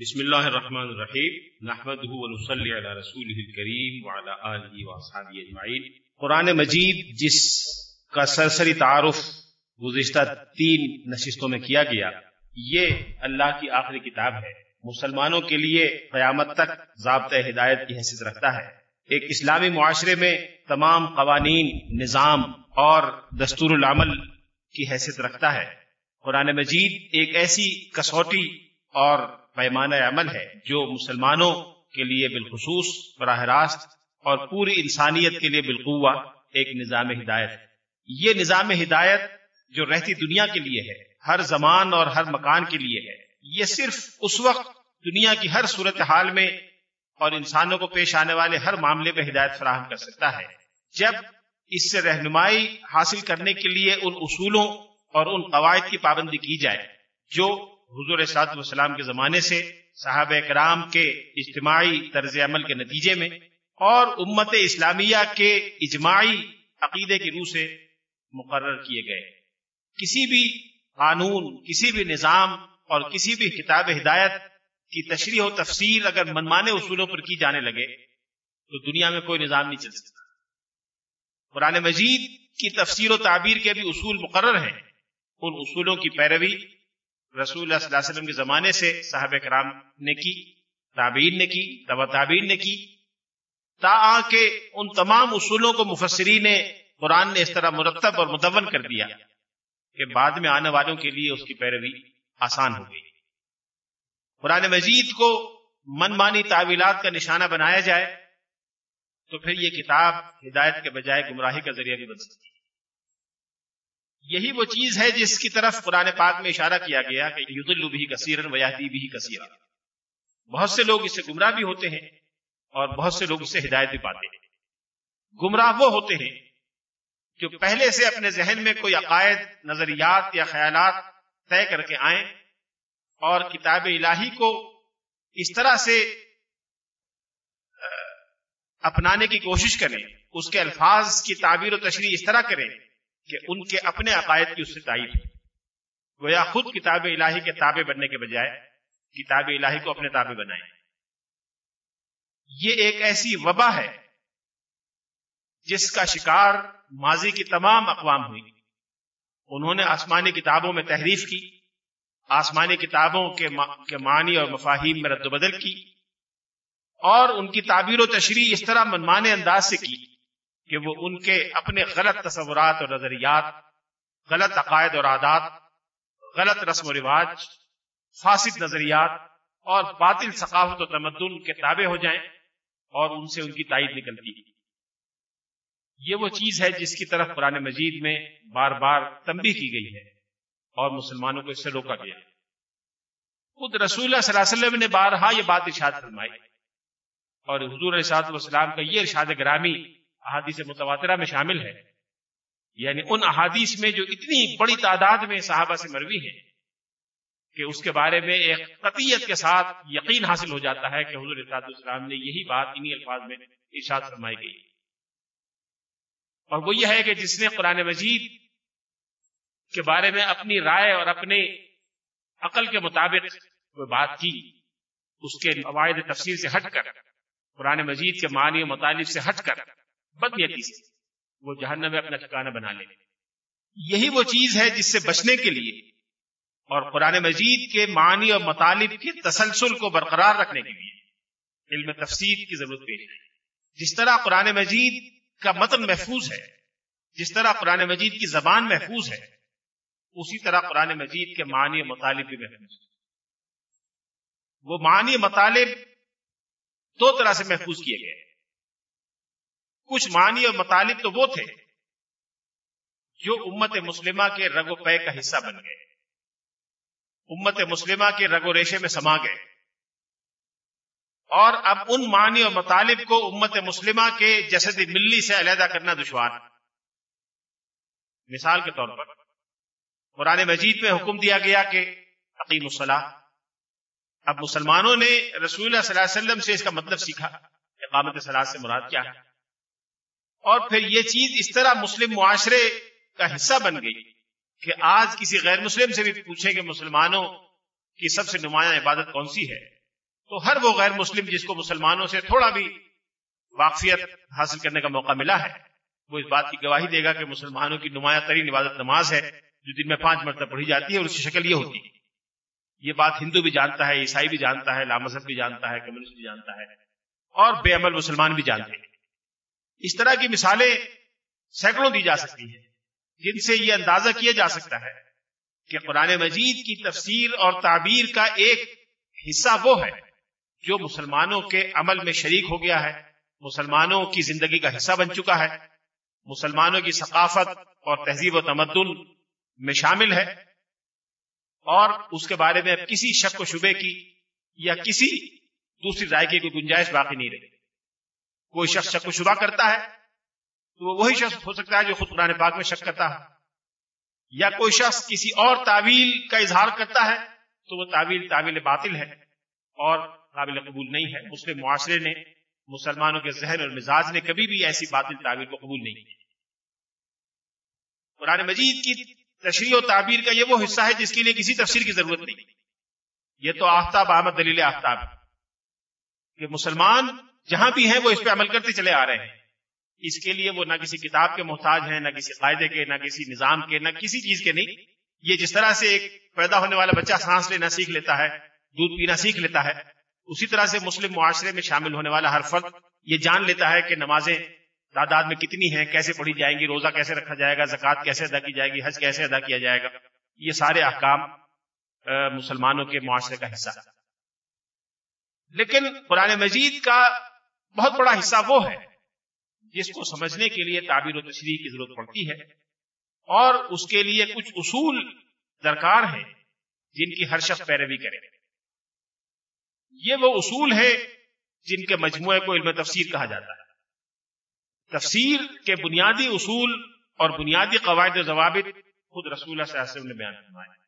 بسم اللہ الرحمن الرحیم نحمده ونصلي على رسوله الكریم وعلى آلہ واصحابہ اجمعین۔ قرآن مجید، جس کا سرسری تعارف گزشتہ تین نشستوں میں کیا گیا، یہ اللہ کی آخری کتاب ہے۔ مسلمانوں کے لیے قیامت تک ضابطۂ ہدایت کی حیثیت رکھتا ہے۔ ایک اسلامی معاشرے میں تمام قوانین، نظام اور دستور العمل کی حیثیت رکھتا ہے۔ قرآن مجید ایک ایسی کسوٹی اور پیمانہ عمل ہے جو مسلمانوں کے لیے بالخصوص براہ راست اور پوری انسانیت کے لیے بالقوا ایک نظام ہدایت ہے۔ یہ نظام ہدایت جو رہتی دنیا کے لیے ہے، ہر زمان اور ہر مکان کے لیے ہے۔ یہ صرف اس وقت دنیا کی ہر صورت حال میں اور انسانوں کو پیش آنے والے ہر معاملے میں ہدایت فراہم کر سکتا ہے۔ جب اس سے رہنمائی حاصل کرنے کے لیے ان اصولوں اور ان قواعد کی پابندی کی جائے، جو حضور صاحب والسلام کے زمانے سے صحابہ کرام کے اجتماعی طرز عمل کے نتیجے میں اور امت اسلامیہ کے اجماعی عقیدے کی روح سے مقرر کیے گئے۔ کسی بھی قانون، کسی بھی نظام اور کسی بھی کتاب ہدایت کی تشریح و تفسیر اگر منمانے اصولوں پر کی جانے لگے تو دنیا میں کوئی نظام نہیں چل سکتا۔ قرآن مجید کی تفسیر و تعبیر کے بھی اصول مقرر ہیں۔ ان اصولوں کی پیروی رسول اللہ صلی اللہ علیہ وسلم کے زمانے سے صاحب کرام نے کی، تابعین نے کی تبا تابعین نے کی، تا کے ان تمام اصولوں کو مفسرین نے، قرآن نے اس طرح مرتب اور مدون کر دیا کہ بعد میں آنے والوں کے لیے اس کی پیروی آسان ہو گئی۔ قرآن مجید کو من مانی تعویلات کا نشانہ بنایا جائے تو پھر یہ کتاب ہدایت کے بجائے گمراہی کا ذریعہ بھی بن سکتی ہے۔ یہی وہ چیز ہے جس کی طرف قرآن پاک میں اشارہ کیا گیا کہ عید البی کثیرن ویاتی بھی کثیر بہت سے لوگ اس سے گمراہ بھی ہوتے ہیں اور بہت سے لوگ اس سے ہدایت بھی پاتے ہیں۔ گمراہ وہ ہوتے ہیں جو پہلے سے اپنے ذہن میں کوئی عقائد، نظریات یا خیالات طے کر کے آئیں اور کتاب الہی کو اس طرح سے، اپنانے کی کوشش کریں، اس کے الفاظ کی تعبیر و تشریح اس طرح کریں کہ ان کے اپنے عقائد کی اس سے تائید گویا خود کتاب الہی کے تابع بننے کے بجائے کتاب الہی کو اپنے تابع بنائیں۔ یہ ایک ایسی وبا ہے جس کا شکار ماضی کی تمام اقوام ہوئی انہوں نے آسمانی کتابوں میں تحریف کی آسمانی کتابوں کے معنی اور مفاہیم میں رد و بدل کی اور ان کی تعبیر و تشریح اس طرح منمانے انداز سے کی۔ کہ وہ ان کے اپنے غلط تصورات اور نظریات، غلط عقائد اور عادات، غلط رسم و رواج، فاسد نظریات اور باطل ثقافت و تمدن کے تابع ہو جائیں اور ان سے ان کی تائید نکلتی یہ وہ چیز ہے جس کی طرف قرآن مجید میں بار بار تنبیہ کی گئی ہے اور مسلمانوں کو اس سے روکا گیا خود رسول اللہ صلی اللہ علیہ وسلم نے بارہا یہ بات ارشاد فرمائی اور حضور علیہ والسلام کا یہ ارشاد گرامی احادیث متواترہ میں شامل ہے۔ یعنی ان احادیث میں جو اتنی بڑی تعداد میں صحابہ سے مروی ہے کہ اس کے بارے میں ایک قطیت کے ساتھ یقین حاصل ہو جاتا ہے کہ حضور السلام نے یہی بات انہی الفاظ میں ارشاد فرمائی گئی۔ اور وہ یہ ہے کہ جس نے قرآن مجید کے بارے میں اپنی رائے اور اپنے عقل کے مطابق وہ بات کی، اس کے عوائد تفسیر سے ہٹ کر، قرآن مجید کے معنی و مطالب سے ہٹ کر بدنیتی سے۔ وہ جہنم میں اپنا ٹھکانہ بنا لے۔ یہی وہ چیز ہے جس سے بچنے کے لیے اور قرآن مجید کے معنی اور مطالب کے تسلسل کو برقرار رکھنے کے لیے علم تفسیر کی ضرورت پیش ہے جس طرح قرآن مجید کا متن محفوظ ہے، جس طرح قرآن مجید کی زبان محفوظ ہے، اسی طرح قرآن مجید کے معنی اور مطالب بھی محفوظ ہے وہ معنی مطالب دو طرح سے محفوظ کیے گئے۔ کچھ معنی اور مطالب تو وہ تھے جو امت مسلمہ کے رگ و پے کا حصہ بن گئے۔ امت مسلمہ کے رگ و ریشے میں سما گئے۔ اور اب ان معنی اور مطالب کو امت مسلمہ کے جسد ملی سے علیحدہ کرنا دشوار۔ مثال کے طور پر قرآن مجید میں حکم دیا گیا کہ عقیم الصلاح اب مسلمانوں نے رسول اللہ صلی اللہ علیہ وسلم سے اس کا مطلب سیکھا، اقامت صلاح سے مراد کیا؟ ہے اور پھر یہ چیز اس طرح مسلم معاشرے کا حصہ بن گئی کہ آج کسی غیر مسلم سے بھی پوچھیں کہ مسلمانوں کی سب سے نمایاں عبادت کون سی ہے، تو ہر وہ غیر مسلم جس کو مسلمانوں سے تھوڑا بھی واقفیت حاصل کرنے کا موقع ملا ہے، وہ اس بات کی گواہی دے گا کہ مسلمانوں کی نمایاں ترین عبادت نماز ہے، جو دن میں پانچ مرتبہ پڑھی جاتی ہے اور اس کی شکل یہ ہوتی ہے۔ یہ بات ہندو بھی جانتا ہے، عیسائی بھی جانتا ہے، لامذہب بھی جانتا ہے، کمیونسٹ بھی جانتا ہے اور بے عمل مسلمان بھی جانتے ہیں۔ اس طرح کی مثالیں سینکڑوں دی جا سکتی ہیں، جن سے یہ اندازہ کیا جا سکتا ہے کہ قرآن مجید کی تفسیر اور تعبیر کا ایک حصہ وہ ہے جو مسلمانوں کے عمل میں شریک ہو گیا ہے، مسلمانوں کی زندگی کا حصہ بن چکا ہے، مسلمانوں کی ثقافت اور تہذیب و تمدن میں شامل ہے اور اس کے بارے میں اب کسی شک و شبے کی یا کسی دوسری رائے کی کوئی گنجائش باقی نہیں رہی۔ کوئی شخص شک و شبہ کرتا ہے، تو وہی شخص ہو سکتا ہے جو خود قرآن پاک میں شک کرتا ہے یا کوئی شخص کسی اور تعویل کا اظہار کرتا ہے، تو وہ تعویل تعویل باطل ہے اور قابل قبول نہیں ہے۔ مسلم معاشرے نے، مسلمانوں کے ذہن اور مزاج نے کبھی بھی ایسی باطل تعویل کو قبول نہیں کی قرآن مجید کی تشریح و تعبیر کا یہ وہ حصہ ہے جس کے لیے کسی تفسیر کی ضرورت نہیں۔ یہ تو آفتاب احمد دلیل آفتاب کہ مسلمان جہاں بھی ہیں وہ اس پہ عمل کرتے چلے آ رہے ہیں۔ اس کے لیے وہ نہ کسی کتاب کے محتاج ہیں، نہ کسی قاعدے کے، نہ کسی نظام کے، نہ کسی چیز کے نہیں۔ یہ جس طرح سے ایک پیدا ہونے والا بچہ سانس لینا سیکھ لیتا ہے، دودھ پینا سیکھ لیتا ہے، اسی طرح سے مسلم معاشرے میں شامل ہونے والا ہر فرد یہ جان لیتا ہے کہ نمازیں تعداد میں کتنی ہیں، کیسے پڑھی جائیں گی، روزہ کیسے رکھا جائے گا، زکوٰۃ کیسے ادا کی جائے گی، حج کیسے ادا کیا جائے گا۔ یہ سارے احکام مسلمانوں کے معاشرے کا حصہ۔ لیکن قرآن مجید کا بہت بڑا حصہ وہ ہے جس کو سمجھنے کے لیے تعبیر و تشریح کی ضرورت پڑتی ہے۔ اور اس کے لیے کچھ اصول درکار ہیں جن کی ہر شخص پیروی کرے۔ یہ وہ اصول ہے جن کے مجموعے کو علم تفسیر کہا جاتا ہے۔ تفسیر کے بنیادی اصول اور بنیادی قواعد و ضوابط خود رسول اللہ صلی اللہ علیہ وسلم نے بیان فرمائے۔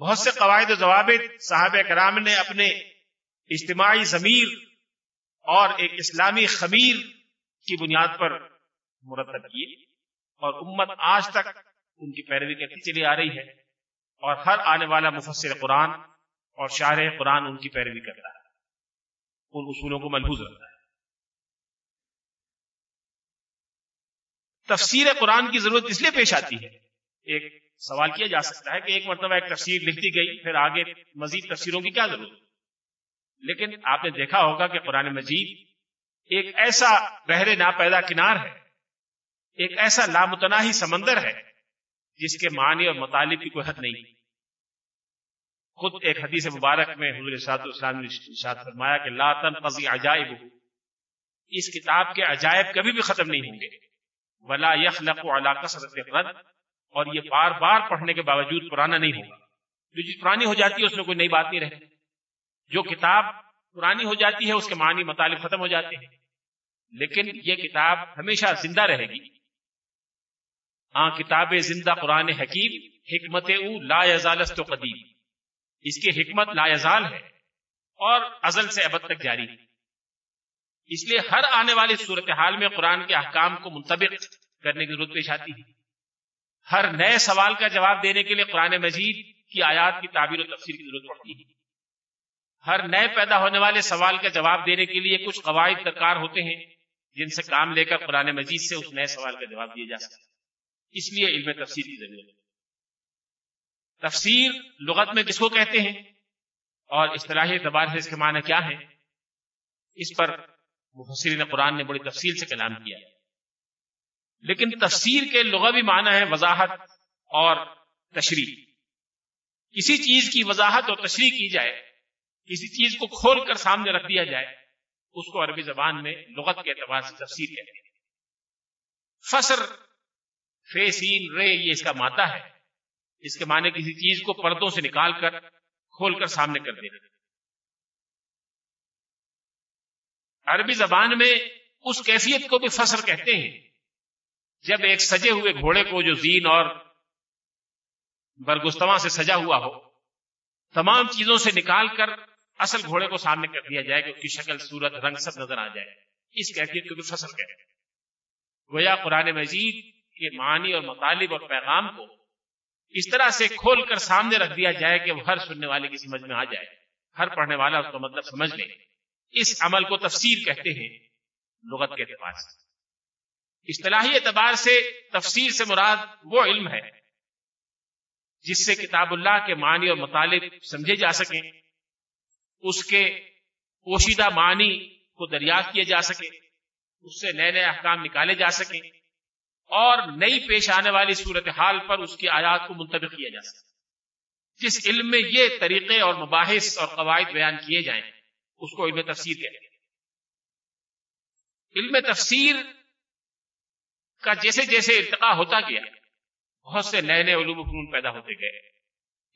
بہت سے قواعد و ضوابط صاحب کرام نے اپنے اجتماعی ضمیر اور ایک اسلامی خمیر کی بنیاد پر مرتب کیے اور امت آج تک ان کی پیروی کرتی چلی آ رہی ہے اور ہر آنے والا مفسر قرآن اور شاعر قرآن ان کی پیروی کرتا ہے، ان اصولوں کو ملحوظ رکھتا ہے۔ تفسیر قرآن کی ضرورت اس لیے پیش آتی ہے، ایک سوال کیا جا سکتا ہے کہ ایک مرتبہ ایک تفسیر لکھتی گئی، پھر آگے مزید تفسیروں کی کیا ضرورت؟ لیکن آپ نے دیکھا ہوگا کہ قرآن مجید ایک ایسا بحر نا پیدا کنار ہے، ایک ایسا لامتناہی سمندر ہے، جس کے معنی اور مطالب کی کوئی حد نہیں۔ خود ایک حدیث مبارک میں حضور صاحب اسلام نے فرمایا کہ لاتن قضی عجائب اس کتاب کے عجائب کبھی بھی ختم نہیں ہوں گے۔ ولا یخلق علی کثرت رد اور یہ بار بار پڑھنے کے باوجود پرانا نہیں ہوگا۔ جو چیز پرانی ہو جاتی ہے، اس میں کوئی نئی بات نہیں رہتی۔ جو کتاب پرانی ہو جاتی ہے، اس کے معنی مطالب ختم ہو جاتے ہیں۔ لیکن یہ کتاب ہمیشہ زندہ رہے گی۔ ہاں کتاب زندہ قرآن حکیم، حکمت او لا یزالست قدیم۔ اس کی حکمت لا یزال ہے اور ازل سے ابد تک جاری۔ ہے اس لیے ہر آنے والی صورتحال میں قرآن کے احکام کو منتبق کرنے کی ضرورت پیش آتی ہے۔ ہر نئے سوال کا جواب دینے کے لیے قرآن مجید کی آیات کی تعبیر و تفسیر کی ضرورت پڑتی ہے۔ ہر نئے پیدا ہونے والے سوال کا جواب دینے کے لیے کچھ قواعد درکار ہوتے ہیں جن سے کام لے کر قرآن مجید سے اس نئے سوال کا جواب دیا جا سکتا اس لیے علم تفسیر کی ضرورت ہے۔ تفسیر لغت میں کس کو کہتے ہیں؟ اور اصطلاحی اعتبار سے اس کے معنی کیا ہے اس پر مفسرین قرآن نے بڑی تفصیل سے کلام کیا لیکن تفسیر کے لغوی معنی ہے وضاحت اور تشریح۔ کسی چیز کی وضاحت اور تشریح کی جائے کسی چیز کو کھول کر سامنے رکھ دیا جائے، اس کو عربی زبان میں لغت کے اعتبار سے تفسیر کہتے ہیں۔ فصر فیسین رے، یہ اس کا مادہ ہے۔ اس کے معنی کسی چیز کو پردوں سے نکال کر کھول کر سامنے کر دینا۔ عربی زبان میں اس کیفیت کو بھی فصل کہتے ہیں۔ جب ایک سجے ہوئے گھوڑے کو جو زین اور برگستواں سے سجا ہوا ہو، تمام چیزوں سے نکال کر اصل گھوڑے کو سامنے کر دیا جائے کہ اس کی شکل، صورت، رنگ سب نظر آ جائے۔ اس کیفیت کو بھی فصل کہتے ہیں۔ گویا قرآن مجید کے معنی اور مطالب اور پیغام کو اس طرح سے کھول کر سامنے رکھ دیا جائے کہ وہ ہر سننے والے کی سمجھ میں آ جائے۔ ہر پڑھنے والا اس کا مطلب سمجھ لے۔ اس عمل کو تفسیر کہتے ہیں لغت کے اعتبار سے۔ اصطلاحی اعتبار سے تفسیر سے مراد وہ علم ہے جس سے کتاب اللہ کے معنی اور مطالب سمجھے جا سکیں۔ اس کے پوشیدہ معنی کو دریافت کیے جا سکے، اس سے نئے نئے احکام نکالے جا سکیں اور نئی پیش آنے والی صورتحال پر اس کی آیات کو منتخب کیا جا سکے۔ جس علم میں یہ طریقے اور مباحث اور قواعد بیان کیے جائیں، اس کو علم تفسیر کہتے ہیں۔ علم تفسیر کا جیسے جیسے ارتقا ہوتا گیا، بہت سے نئے نئے علوم و فنون پیدا ہوتے گئے،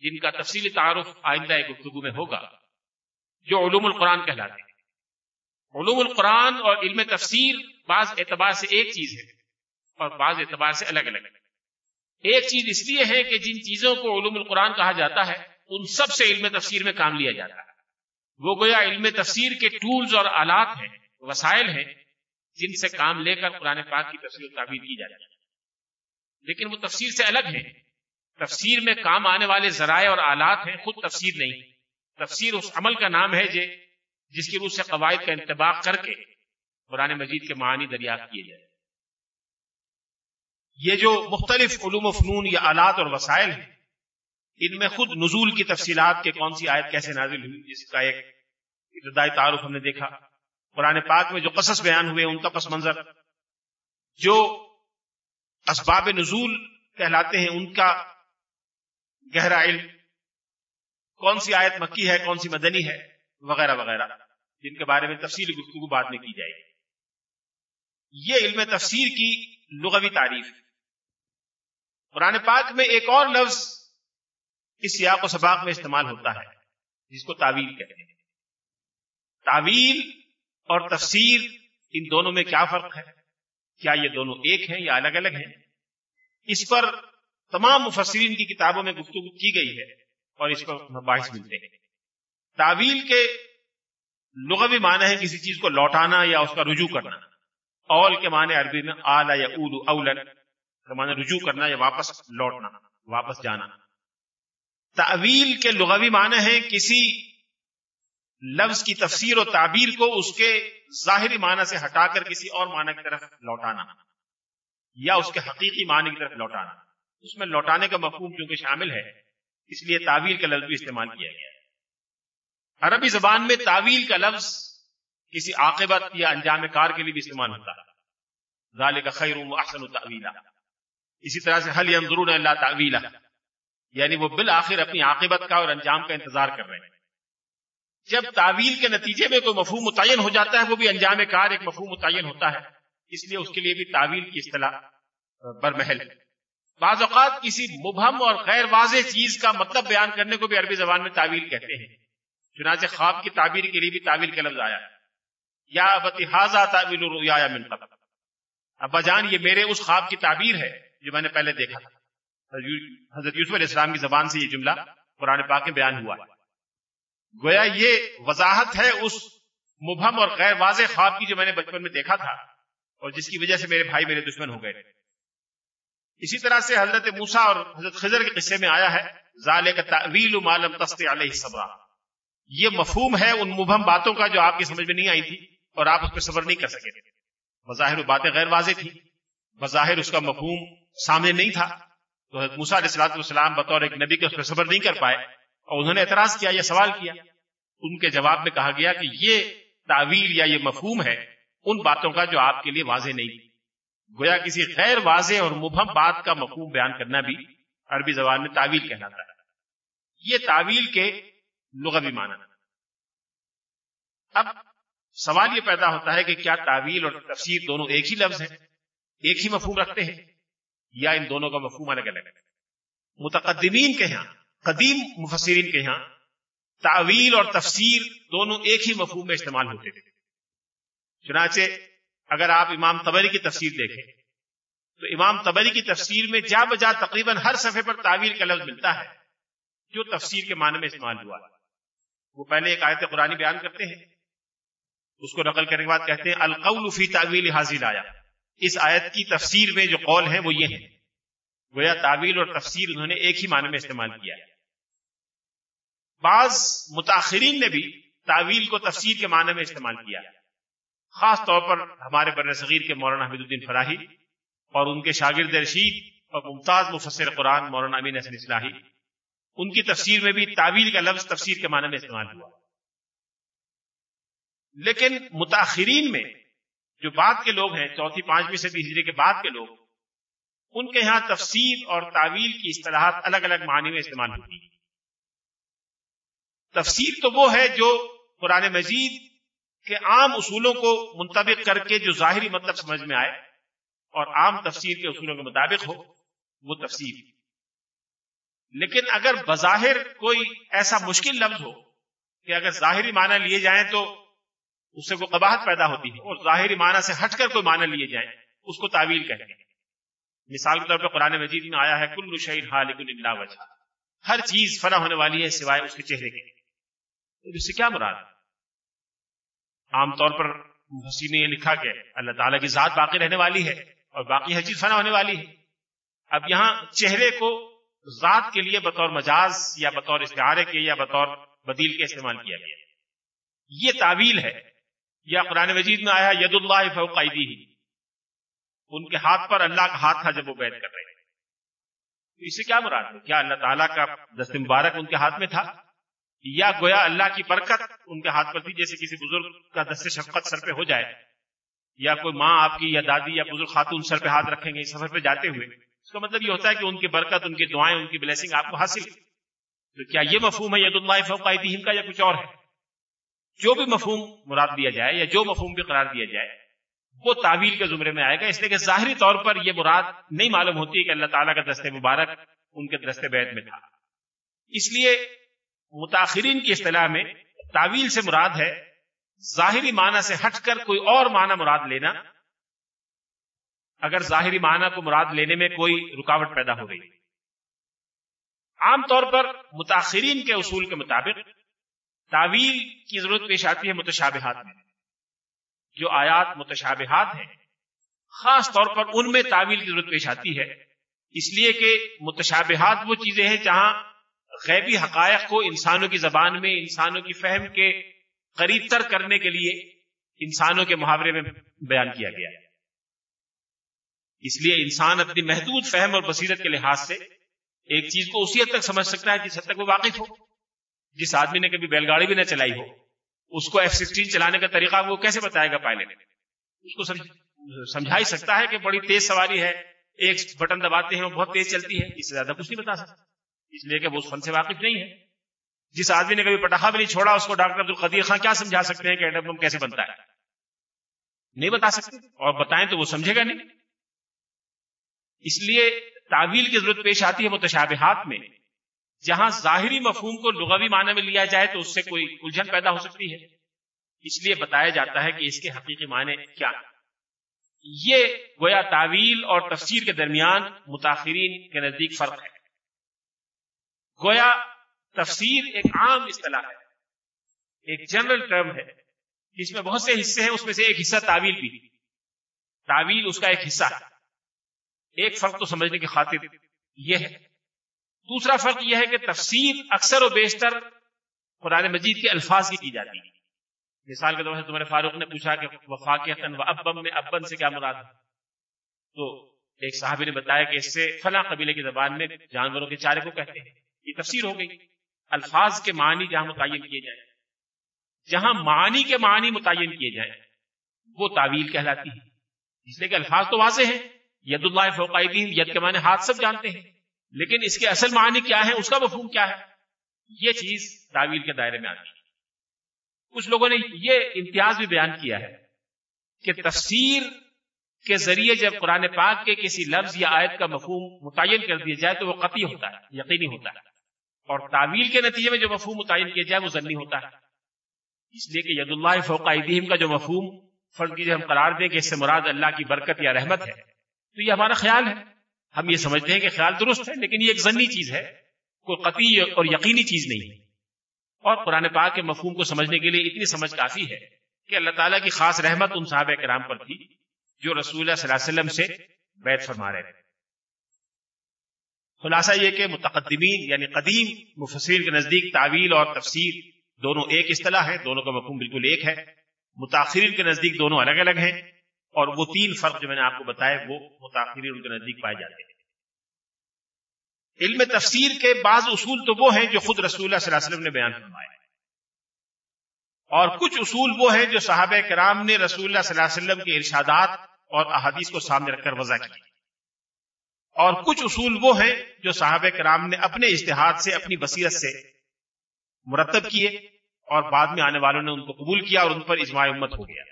جن کا تفصیلی تعارف آئندہ گفتگو میں ہوگا۔ جو علوم القرآن کہلاتے ہیں علوم القرآن اور علم تفسیر بعض اعتبار سے ایک چیز ہے اور بعض اعتبار سے الگ الگ ہے۔ ایک چیز اس لیے ہے کہ جن چیزوں کو علوم القرآن کہا جاتا ہے، ان سب سے علم تفسیر میں کام لیا جاتا ہے۔ وہ گویا علم تفسیر کے ٹولز اور آلات ہیں، وسائل ہیں، جن سے کام لے کر قرآن پاک کی تفسیر تعبیر کی جاتی ہے۔ لیکن وہ تفسیر سے الگ ہے تفسیر میں کام آنے والے ذرائع اور آلات ہیں، خود تفسیر نہیں۔ تفسیر اس عمل کا نام ہے جس کی روح سے قواعد کا انتباق کر کے قرآن مجید کے معنی دریافت کیے جائے یہ جو مختلف علوم و فنون یا آلات اور وسائل ہیں، ان میں خود نزول کی تفصیلات کے کون سی آیت کیسے نازل ہوئی، جس کا ایک ابتدائی تعارف ہم نے دیکھا۔ قرآن پاک میں جو قصص بیان ہوئے، ان کا پس منظر۔ جو اسباب نزول کہلاتے ہیں، ان کا گہرا علم۔ کون سی آیت مکی ہے، کون سی مدنی ہے، وغیرہ وغیرہ۔ جن کے بارے میں تفصیلی گفتگو بعد میں کی جائے گی۔ یہ علم تفسیر کی لغوی تعریف۔ قرآن پاک میں ایک اور لفظ اس سیاق و سباق میں استعمال ہوتا ہے، جس کو تعویل کہتے ہیں۔ تعویل اور تفسیر، ان دونوں میں کیا فرق ہے؟ کیا یہ دونوں ایک ہیں یا الگ الگ ہیں؟ اس پر تمام مفسرین کی کتابوں میں گفتگو کی گئی ہے۔ اور اس پر مباحث ملتے ہیں۔ تعویل کے لغوی معنی ہے کسی چیز کو لوٹانا یا اس کا رجوع کرنا۔ اول کے معنی عربی میں آل یا اولو اولن کا معنی رجوع کرنا یا واپس لوٹنا، واپس جانا۔ تعویل کے لغوی معنی ہے کسی لفظ کی تفسیر و تعبیر کو اس کے ظاہری معنی سے ہٹا کر کسی اور معنی کی طرف لوٹانا یا اس کے حقیقی معنی کی طرف لوٹانا۔ اس میں لوٹانے کا مفہوم کیونکہ شامل ہے۔ اس لیے تعویل کا لفظ بھی استعمال کیا گیا۔ ہے عربی زبان میں تعویل کا لفظ کسی عاقبت یا انجام کار کے لیے بھی استعمال ہوتا ہے۔ ظال کا خیر احسن تعویلا۔ اسی طرح سے حل ضرور اللہ تعویلا۔ یعنی وہ بالآخر اپنی عاقبت کا اور انجام کا انتظار کر رہے ہیں۔ جب تعویل کے نتیجے میں کوئی مفہوم متعین ہو جاتا ہے، وہ بھی انجام کار ایک مفہوم متعین ہوتا ہے۔ اس لیے اس کے لیے بھی تعویل کی اصطلاح برمحل۔ ہے بعض اوقات کسی مبہم اور غیر واضح چیز کا مطلب بیان کرنے کو بھی عربی زبان میں تعویل کہتے ہیں۔ چنانچہ خواب کی تعبیر کے لیے بھی تعویل کا لفظ آیا۔ یا بتحاظہ تعویل من قبل ابا جان، یہ میرے اس خواب کی تعبیر ہے جو میں نے پہلے دیکھا تھا۔ حضرت یوسف علیہ السلام کی زبان سے یہ جملہ قرآن پاک میں بیان ہوا۔ ہے گویا یہ وضاحت ہے اس مبہم اور غیر واضح خواب کی جو میں نے بچپن میں دیکھا تھا اور جس کی وجہ سے میرے بھائی میرے دشمن ہو گئے۔ اسی طرح سے حضرت موسا اور حضرت خضر کے قصے میں آیا ہے ظال کا تعویل معلوم تست علیہ صبر یہ مفہوم ہے ان مبہم باتوں کا جو آپ کی سمجھ میں نہیں آئی تھی اور آپ اس پہ صبر نہیں کر سکے۔ بظاہر باتیں غیر واضح تھی بظاہر اس کا مفہوم سامنے نہیں تھا۔ تو حضرت موسا علیہ السلام والسلام بطور ایک نبی کے اس پہ صبر نہیں کر پائے اور انہوں نے اعتراض کیا یا سوال کیا۔ ان کے جواب میں کہا گیا کہ یہ تعویل یا یہ مفہوم ہے ان باتوں کا جو آپ کے لیے واضح نہیں۔ تھی گویا کسی غیر واضح اور مبہم بات کا مفہوم بیان کرنا بھی عربی زبان میں تعویل کہلاتا ہے۔ یہ تعویل کے لغوی معنی اب سوال یہ پیدا ہوتا ہے کہ کیا تعویل اور تفسیر دونوں ایک ہی لفظ ہیں؟ ایک ہی مفہوم رکھتے ہیں یا ان دونوں کا مفہوم الگ الگ ہے؟ متقدمین کے یہاں قدیم مفسرین کے یہاں تعویل اور تفسیر دونوں ایک ہی مفہوم میں استعمال ہوتے تھے چنانچہ اگر آپ امام تبری کی تفسیر دیکھیں، تو امام تبری کی تفسیر میں جا بجا تقریباً ہر صفحے پر تعویل کا لفظ ملتا ہے، جو تفسیر کے معنی میں استعمال ہوا ہے۔ وہ پہلے ایک آیت قرآن بیان کرتے ہیں، اس کو نقل کرنے کے بعد کہتے ہیں، القول فی تعویل حاضر آیا۔ اس آیت کی تفسیر میں جو قول ہیں وہ یہ ہیں گویا تعویل اور تفسیر انہوں نے ایک ہی معنی میں استعمال کیا ہے۔ بعض متاثرین نے بھی تعویل کو تفسیر کے معنی میں استعمال کیا خاص طور پر ہمارے بر صغیر کے مولانا حمید الدین فراہی اور ان کے شاگرد رشید اور ممتاز مفسر قرآن مولانا امین حسن اصلاحی۔ ان کی تفسیر میں بھی تعویل کا لفظ تفسیر کے معنی میں استعمال ہوا۔ لیکن متاثرین میں جو بعد کے لوگ ہیں، چوتھی پانچویں صدی ہجری کے بعد کے لوگ، ان کے یہاں تفسیر اور تعویل کی اصطلاحات الگ الگ معنی میں استعمال ہوتی ہیں۔ تفسیر تو وہ ہے جو قرآن مجید کے عام اصولوں کو منطبق کر کے جو ظاہری مطلب سمجھ میں آئے اور عام تفسیر کے اصولوں کے مطابق ہو، وہ تفسیر۔ لیکن اگر بظاہر کوئی ایسا مشکل لفظ ہو کہ اگر ظاہری معنی لیے جائیں تو اس سے کوئی قباہت پیدا ہوتی ہے اور ظاہری معنی سے ہٹ کر کوئی معنی لیے جائیں، اس کو تعویل کہتے ہیں۔ مثال کے طور پہ قرآن مجید میں آیا ہے، کل شہید حالک اللہ وجہ۔ ہر چیز فنا ہونے والی ہے سوائے اس کے چہرے کے۔ اس سے کیا مراد؟ عام طور پر حسی نے یہ لکھا کہ اللہ تعالیٰ کی ذات باقی رہنے والی ہے اور باقی ہر چیز فنا ہونے والی ہے۔ اب یہاں چہرے کو ذات کے لیے بطور مجاز یا بطور استعارے کے یا بطور بدیل کے استعمال کیا گیا۔ یہ تعویل ہے۔ یا قرآن مجید میں آیا ید اللہ فوق ہی ان کے ہاتھ پر اللہ کا ہاتھ تھا جب وہ بیت کر رہے تو اس سے کیا مراد ہے؟ کیا اللہ تعالیٰ کا دست مبارک ان کے ہاتھ میں تھا؟ یا گویا اللہ کی برکت ان کے ہاتھ پر تھی جیسے کسی بزرگ کا دست شفقت سر پہ ہو جائے۔ یا کوئی ماں آپ کی یا دادی یا بزرگ خاتون سر پہ ہاتھ رکھیں گے سفر پہ جاتے ہوئے۔ اس کا مطلب یہ ہوتا ہے کہ ان کی برکت، ان کی دعائیں، ان کی بلیسنگ آپ کو حاصل۔ تو کیا یہ مفہوم ہے ید اللہ فوق کا یا کچھ اور ہے؟ جو بھی مفہوم مراد دیا جائے یا جو مفہوم بھی قرار دیا جائے، وہ تعویل کے زمرے میں آئے گا۔ اس لیے کہ ظاہری طور پر یہ مراد نہیں معلوم ہوتی کہ اللہ تعالیٰ کا دست مبارک ان کے دست بیت میں تھا۔ اس لیے متاثرین کی اصطلاح میں تعویل سے مراد ہے ظاہری معنی سے ہٹ کر کوئی اور معنی مراد لینا۔ اگر ظاہری معنی کو مراد لینے میں کوئی رکاوٹ پیدا ہو گئی۔ عام طور پر متاثرین کے اصول کے مطابق تعویل کی ضرورت پیش آتی ہے متشابہات میں۔ جو آیات متشابہات ہیں، خاص طور پر ان میں تعویل کی ضرورت پیش آتی ہے۔ اس لیے کہ متشابہات وہ چیزیں ہیں جہاں غیبی حقائق کو انسانوں کی زبان میں، انسانوں کی فہم کے قریب تر کرنے کے لیے انسانوں کے محاورے میں بیان کیا گیا۔ اس لیے انسان اپنی محدود فہم اور بصیرت کے لحاظ سے ایک چیز کو اسی حد تک سمجھ سکتا ہے جس حد تک وہ واقف ہو۔ جس آدمی نے کبھی بیل گاڑی بھی نہ چلائی ہو، اس کو ایف سکسٹین چلانے کا طریقہ وہ کیسے بتائے گا پائلٹ؟ اس کو سمجھا ہی سکتا ہے کہ بڑی تیز سواری ہے، ایک بٹن دباتے ہیں وہ بہت تیز چلتی ہے، اس سے زیادہ کچھ نہیں بتا سکتا۔ اس لیے کہ وہ اس فن سے واقف نہیں ہے۔ جس آدمی نے کبھی پٹاخا بھی نہیں چھوڑا، اس کو ڈاکٹر عبد القدیر خان کیا سمجھا سکتے ہیں کہ ایٹم بم کیسے بنتا ہے؟ نہیں بتا سکتے۔ اور بتائیں تو وہ سمجھے گا نہیں۔ اس لیے تعویل کی ضرورت پیش آتی ہے متشابہات میں۔ جہاں ظاہری مفہوم کو لغوی معنی میں لیا جائے تو اس سے کوئی الجھن پیدا ہو سکتی ہے۔ اس لیے بتایا جاتا ہے کہ اس کے حقیقی معنی کیا یہ گویا تعویل اور تفسیر کے درمیان متاثرین کے نزدیک فرق ہے۔ گویا تفسیر ایک عام اصطلاح ہے، ایک جنرل ٹرم ہے۔ جس میں بہت سے حصے ہیں، اس میں سے ایک حصہ تعویل بھی۔ تعویل اس کا ایک حصہ ہے۔ ایک فرق تو سمجھنے کی خاطر یہ ہے۔ دوسرا فرق یہ ہے کہ تفسیر اکثر و بیشتر قرآن مجید کے الفاظ کی کی جاتی ہے۔ مثال کے طور سے تمہارے فاروق نے پوچھا کہ وفاق ابم میں ابن سے کیا مراد ہے؟ تو ایک صاحب نے بتایا کہ اس سے فلاں قبیلے کی زبان میں جانوروں کے چارے کو کہتے ہیں۔ یہ تفسیر ہو گئی۔ الفاظ کے معنی جہاں متعین کیے جائیں، جہاں معنی کے معنی متعین کیے جائیں، وہ تعویل کہلاتی ہے۔ اس لیے کہ الفاظ تو واضح ہیں۔ ید اللہ فوقائدین ید کے معنی ہاتھ سب جانتے ہیں۔ لیکن اس کے اصل معنی کیا ہے؟ اس کا مفہوم کیا ہے؟ یہ چیز تعویل کے دائرے میں آتی ہے۔ کچھ لوگوں نے یہ امتیاز بھی بیان کیا ہے کہ تفسیر کے ذریعے جب قرآن پاک کے کسی لفظ یا آیت کا مفہوم متعین کر دیا جائے تو وہ قطعی ہوتا ہے، یقینی ہوتا ہے۔ اور تعویل کے نتیجے میں جو مفہوم متعین کیا جائے وہ ضنی ہوتا ہے۔ اس لیے کہ ید اللہ فوق کا جو مفہوم فرض کی ہم قرار دیں کہ اس سے مراد اللہ کی برکت یا رحمت ہے۔ تو یہ ہمارا خیال ہے۔ ہم یہ سمجھتے ہیں کہ خیال درست ہے، لیکن یہ ایک ضنی چیز ہے۔ کوئی قطعی اور یقینی چیز نہیں ہے۔ اور قرآن پاک کے مفہوم کو سمجھنے کے لیے اتنی سمجھ کافی ہے کہ اللہ تعالیٰ کی خاص رحمت ان صحابہ کرام پر تھی جو رسول اللہ صلی اللہ علیہ وسلم سے بیت فرما رہے تھے۔ خلاصہ یہ کہ متقدمین یعنی قدیم مفسرین کے نزدیک تعویل اور تفسیر دونوں ایک اصطلاح ہے دونوں کا مفہوم بالکل ایک ہے۔ متاثرین کے نزدیک دونوں الگ الگ ہیں اور وہ تین فرق جو میں نے آپ کو بتایا، وہ متاثرین ان کے نزدیک پائے جاتے ہیں۔ علم تفسیر کے بعض اصول تو وہ ہیں جو خود رسول اللہ صلی اللہ علیہ وسلم نے بیان فرمایا اور کچھ اصول وہ ہیں جو صحابہ کرام نے رسول اللہ صلی اللہ علیہ وسلم کے ارشادات اور احادیث کو سامنے رکھ کر وضع کی اور کچھ اصول وہ ہیں جو صحابہ کرام نے اپنے اشتہاد سے، اپنی بصیرت سے مرتب کیے اور بعد میں آنے والوں نے ان کو قبول کیا اور ان پر اجماع امت ہو گیا۔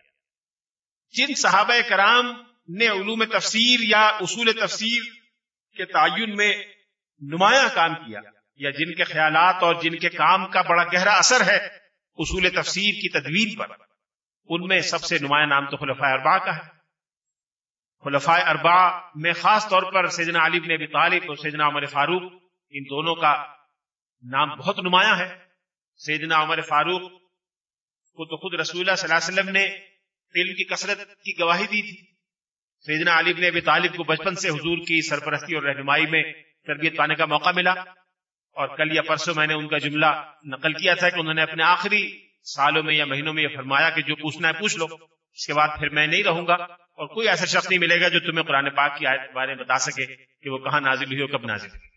جن صحابہ کرام نے علوم تفسیر یا اصول تفسیر کے تعین میں نمایاں کام کیا یا جن کے خیالات اور جن کے کام کا بڑا گہرا اثر ہے اصول تفسیر کی تدوین پر، ان میں سب سے نمایاں نام تو خلفۂ اربا کا ہے۔ خلفاء اربا میں خاص طور پر سیدنا علی بن ابی طالب اور سیدنا عمر فاروق، ان دونوں کا نام بہت نمایاں ہے۔ سیدنا عمر فاروق کو تو خود رسول اللہ صلی اللہ علیہ وسلم نے علم کی کثرت کی گواہی دی تھی۔ سیدنا علی بن ابی طالب کو بچپن سے حضور کی سرپرستی اور رہنمائی میں تربیت پانے کا موقع ملا۔ اور کل یا پرسوں میں نے ان کا جملہ نقل کیا تھا کہ انہوں نے اپنے آخری سالوں میں یا مہینوں میں یہ فرمایا کہ جو پوچھنا ہے پوچھ لو، اس کے بعد پھر میں نہیں رہوں گا۔ اور کوئی ایسا شخص نہیں ملے گا جو تمہیں قرآن پاک کی آیت بارے میں بتا سکے کہ وہ کہاں نازل ہوئی ہو کب نازل ہوئی۔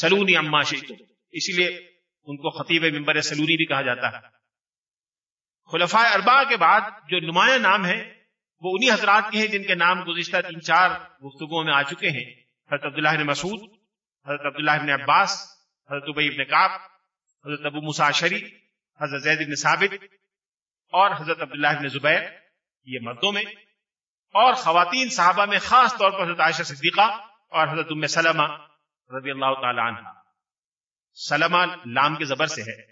سلونی اما شیتو اسی لیے ان کو خطیب ممبر سلونی بھی کہا جاتا ہے۔ خلفاء اربا کے بعد جو نمایاں نام ہے وہ انہی حضرات کے ہیں جن کے نام گزشتہ تین چار گفتگو میں آ چکے ہیں۔ حضرت عبداللہ نے مسعود، حضرت عبداللہ ابن عباس، حضرت ابئی ابن کاب حضرت ابو مساشری حضرت زید ابن ثابت اور حضرت عبداللہ ابن زبیر۔ یہ مردوں میں اور خواتین صحابہ میں خاص طور پر حضرت عائشہ صدیقہ اور حضرت ام سلمہ رضی اللہ تعالی عنہ۔ سلمہ لام کے زبر سے ہے۔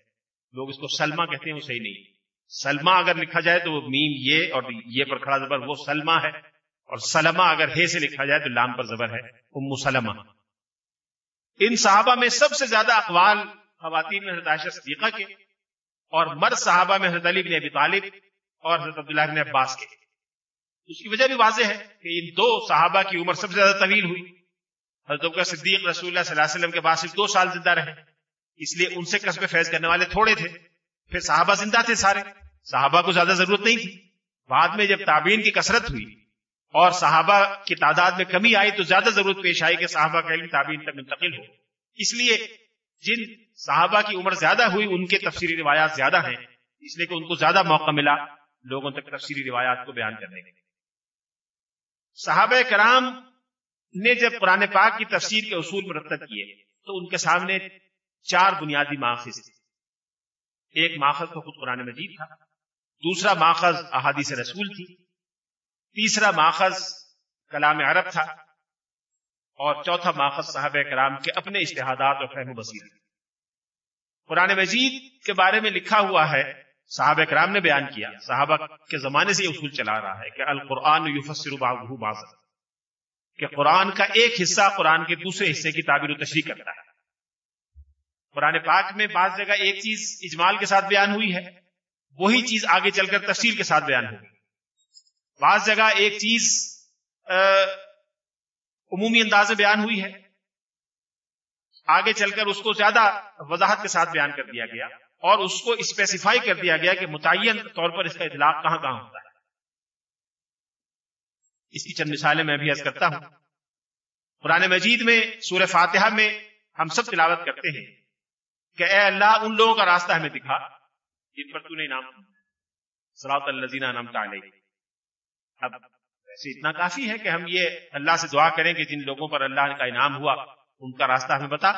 لوگ اس کو سلمہ کہتے ہیں، وہ صحیح نہیں۔ سلمہ اگر لکھا جائے تو وہ میم یہ اور یہ پر کھڑا زبر، وہ سلمہ ہے۔ اور سلمہ اگر ہے سے لکھا جائے تو لام پر زبر ہے، ام سلمہ۔ ان صحابہ میں سب سے زیادہ اقوال خواتین میں حضرت عائشہ صدیقہ کے اور مرد صحابہ میں حضرت علی بن ابی طالب اور حضرت عبداللہ بن عباس کے۔ اس کی وجہ بھی واضح ہے کہ ان دو صحابہ کی عمر سب سے زیادہ طویل ہوئی۔ حضرت صدیق رسول اللہ صلی اللہ علیہ وسلم کے بعد صرف دو سال زندہ رہے۔ اس لیے ان سے قصبے فیض کرنے والے تھوڑے تھے۔ پھر صحابہ زندہ تھے سارے۔ صحابہ کو زیادہ ضرورت نہیں تھی۔ بعد میں جب تابعین کی کثرت ہوئی اور صحابہ کی تعداد میں کمی آئی تو زیادہ ضرورت پیش آئی کہ صحابہ کا علم تابعین تک منتقل ہو۔ اس لیے جن صحابہ کی عمر زیادہ ہوئی، ان کے تفسیری روایات زیادہ ہیں۔ اس لیے کہ ان کو زیادہ موقع ملا لوگوں تک تفسیری روایات کو بیان کرنے کے صحابہ کرام نے جب قرآن پاک کی تفسیر کے اصول مرتب کیے، تو ان کے سامنے چار بنیادی ماخذ تھے۔ ایک ماخذ تو خود قرآن مجید تھا، دوسرا ماخذ احادیث رسول تھی، تیسرا ماخذ کلام عرب تھا، اور چوتھا ماخذ صاحب کرام کے اپنے اشتہادات اور فہم بصیر قرآن مجید کے بارے میں لکھا ہوا ہے صحابہ کرام نے بیان کیا، صحابہ کے زمانے سے یہ اصول چلا رہا ہے کہ القرآن یفسر باز کہ قرآن کا ایک حصہ قرآن کے دوسرے حصے کی تعبیر و تشریح کرتا ہے۔ قرآن پاک میں بعض جگہ ایک چیز اجمال کے ساتھ بیان ہوئی ہے، وہی چیز آگے چل کر تفصیل کے ساتھ بیان ہوگی بعض جگہ ایک چیز عمومی انداز میں بیان ہوئی ہے۔ آگے چل کر اس کو زیادہ وضاحت کے ساتھ بیان کر دیا گیا۔ اور اس کو اسپیسیفائی کر دیا گیا کہ متعین طور پر اس کا اطلاق کہاں کہاں ہوتا ہے۔ اس کی چند مثالیں میں بھی عرض کرتا ہوں۔ قرآن مجید میں، سورہ فاتحہ میں ہم سب تلاوت کرتے ہیں کہ اے اللہ، ان لوگوں کا راستہ ہمیں دکھا، جن پر تو نے نام سراط الزینہ نام علیہ اب ویسے اتنا کافی ہے کہ ہم یہ اللہ سے دعا کریں کہ جن لوگوں پر اللہ کا انعام ہوا، ان کا راستہ ہمیں بتا۔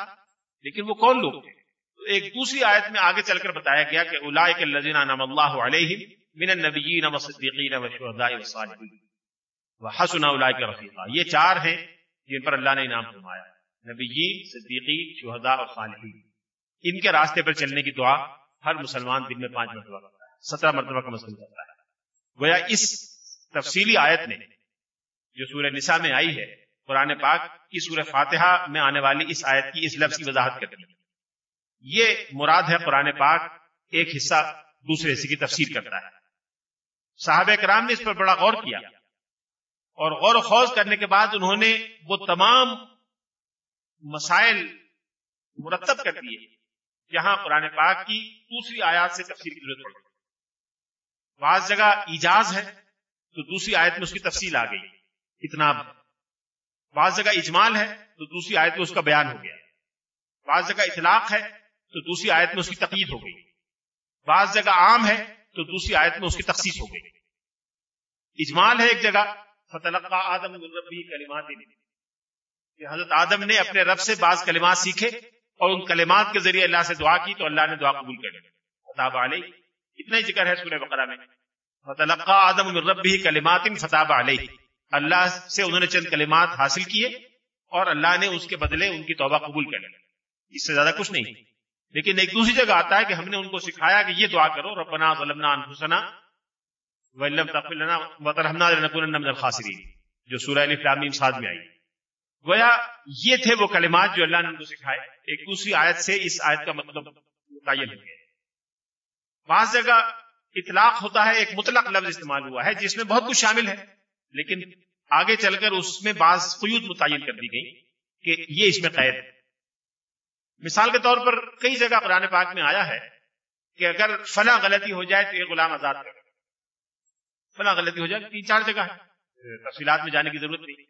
لیکن وہ کون لوگ تھے ایک دوسری آیت میں آگے چل کر بتایا گیا کہ اولئک الذین انعم اللہ علیہم من النبیین والصدیقین والشہداء والصالحین۔ وحسن اولئک رفیقا۔ یہ چار ہیں جن پر اللہ نے انعام فرمایا۔ نبیین، صدیقین، شہداء اور صالحین۔ ان کے راستے پر چلنے کی دعا ہر مسلمان دن میں پانچ مرتبہ کرتا ہے، سترہ مرتبہ کا مسلم کرتا ہے۔ گویا اس تفصیلی آیت نے جو سورہ نساء میں آئی ہے، قرآن پاک کی سورہ فاتحہ میں آنے والی اس آیت کی اس لفظ کی وضاحت کرتی ہے یہ مراد ہے قرآن پاک ایک حصہ دوسرے حصے کی تفسیر کرتا ہے۔ صاحب کرام نے اس پر بڑا غور کیا اور غور و خوض کرنے کے بعد انہوں نے وہ تمام مسائل مرتب کر دیے۔ جہاں قرآن پاک کی دوسری آیات سے تفصیل کی ضرورت پڑتی بعض جگہ ایجاز ہے تو دوسری آیت میں اس کی تفصیل آ گئی۔ اتنا بعض جگہ اجمال ہے تو دوسری آیت میں اس کا بیان ہو گیا۔ بعض جگہ اطلاق ہے تو دوسری آیت میں اس کی تقید ہو گئی۔ بعض جگہ عام ہے تو دوسری آیت میں اس کی تخصیص ہو گئی۔ اجمال ہے ایک جگہ فتح آدم ربی کلمات کہ حضرت آدم نے اپنے رب سے بعض کلمات سیکھے اور ان کلمات کے ذریعے اللہ سے دعا کی تو اللہ نے دعا قبول کر فتح علیہ۔ اتنا ہی ذکر ہے سورہ بقرہ میں۔ فتح آدم ربی کلمات فتح علیہ۔ اللہ سے انہوں نے چند کلمات حاصل کیے اور اللہ نے اس کے بدلے ان کی توبہ قبول کر لی۔ اس سے زیادہ کچھ نہیں۔ لیکن ایک دوسری جگہ آتا ہے کہ ہم نے ان کو سکھایا کہ یہ دعا کرو، ربنا ظلمنا انفسنا ولم تغفر لنا وترحمنا لنكونن من الخاسرین، جو سورہ الف لام میم صاد میں آئی۔ گویا یہ تھے وہ کلمات جو اللہ نے ان کو سکھائے۔ ایک دوسری آیت سے اس آیت کا مطلب متعین ہو گیا۔ بعض جگہ اطلاق ہوتا ہے، ایک مطلق لفظ استعمال ہوا ہے، جس میں بہت کچھ شامل ہے، لیکن آگے چل کر اس میں بعض قیود متعین کر دی گئی کہ یہ اس میں قید ہے۔ مثال کے طور پر کئی جگہ قرآن پاک میں آیا ہے کہ اگر فلاں غلطی ہو جائے تو یہ غلام آزاد کر فلاں غلطی ہو جائے تین چار جگہ ہے۔ تفصیلات میں جانے کی ضرورت نہیں۔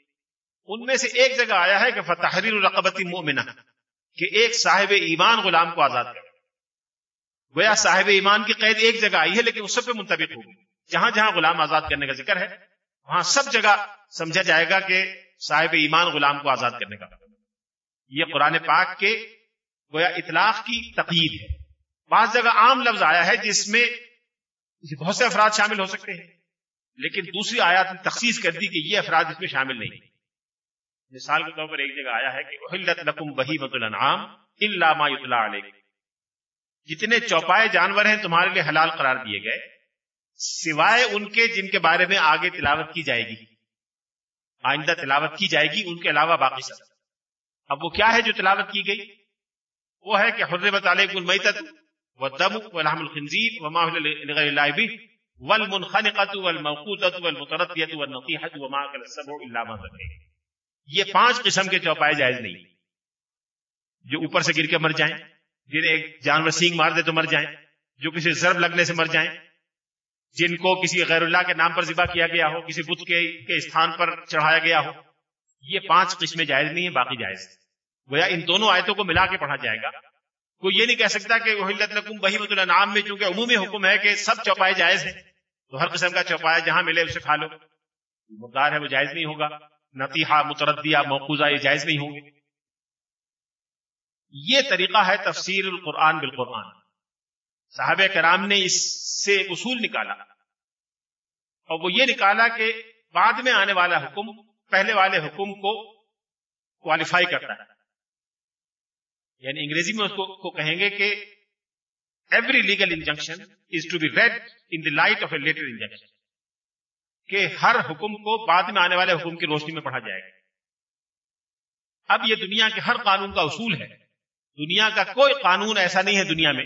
ان میں سے ایک جگہ آیا ہے کہ فتحریر الرقبتی مومنہ، کہ ایک صاحب ایمان غلام کو آزاد کر گویا صاحب ایمان کی قید ایک جگہ آئی ہے لیکن اس سب پہ منتبک ہوگی جہاں جہاں غلام آزاد کرنے کا ذکر ہے، وہاں سب جگہ سمجھا جائے گا کہ صاحب ایمان غلام کو آزاد کرنے کا۔ یہ قرآن پاک کے گویا اطلاق کی تقید ہے۔ بعض جگہ عام لفظ آیا ہے جس میں بہت سے افراد شامل ہو سکتے ہیں، لیکن دوسری آیات نے تخصیص کر دی کہ یہ افراد اس میں شامل نہیں مثال کے طور پر ایک جگہ آیا ہے کہ لکم بہی مت الانعام الا ما یطلع علیکم جتنے چوپائے جانور ہیں تمہارے لیے حلال قرار دیے گئے، سوائے ان کے جن کے بارے میں آگے تلاوت کی جائے گی۔ آئندہ تلاوت کی جائے گی، ان کے علاوہ باقی سب۔ اب وہ کیا ہے جو تلاوت کی گئی؟ وہ ہے کہ حرمت علیکم المیتت والدم ولحم الخنزیر وما لغیر اللہ بھی والمنخنقت والموقوتت والمتردیت والنطیحت وما کل السبع الا ما ذکر۔ یہ پانچ قسم کے چوپائے جائز نہیں۔ جو اوپر سے گر کے مر جائیں جن ایک جانور سینگ مار دے تو مر جائیں، جو کسی ضرب لگنے سے مر جائیں، جن کو کسی غیر اللہ کے نام پر ذبح کیا گیا ہو، کسی بت کے استھان پر چڑھایا گیا ہو، یہ پانچ قسمیں جائز نہیں ہیں، باقی جائز۔ گویا ان دونوں آیتوں کو ملا کے پڑھا جائے گا۔ کوئی یہ نہیں کہہ سکتا کہ بہی مت النام میں چونکہ عمومی حکم ہے کہ سب چوپائے جائز ہیں۔ تو ہر قسم کا چوپایا جہاں ملے اسے کھا لو۔ مقدار ہے وہ جائز نہیں ہوگا۔ نتیحہ، متردیہ موقوزہ یہ جائز نہیں ہوں گے۔ یہ طریقہ ہے تفسیر القرآن بالقرآن۔ صاحب کرام نے اس سے اصول نکالا۔ اور وہ یہ نکالا کہ بعد میں آنے والا حکم پہلے والے حکم کو کوالیفائی کرتا ہے۔ یعنی انگریزی میں اس کو کو کہیں گے کہ every legal injunction is to be read in the light of a letter injunction کہ ہر حکم کو بعد میں آنے والے حکم کی روشنی میں پڑھا جائے گا۔ اب یہ دنیا کے ہر قانون کا اصول ہے۔ دنیا کا کوئی قانون ایسا نہیں ہے دنیا میں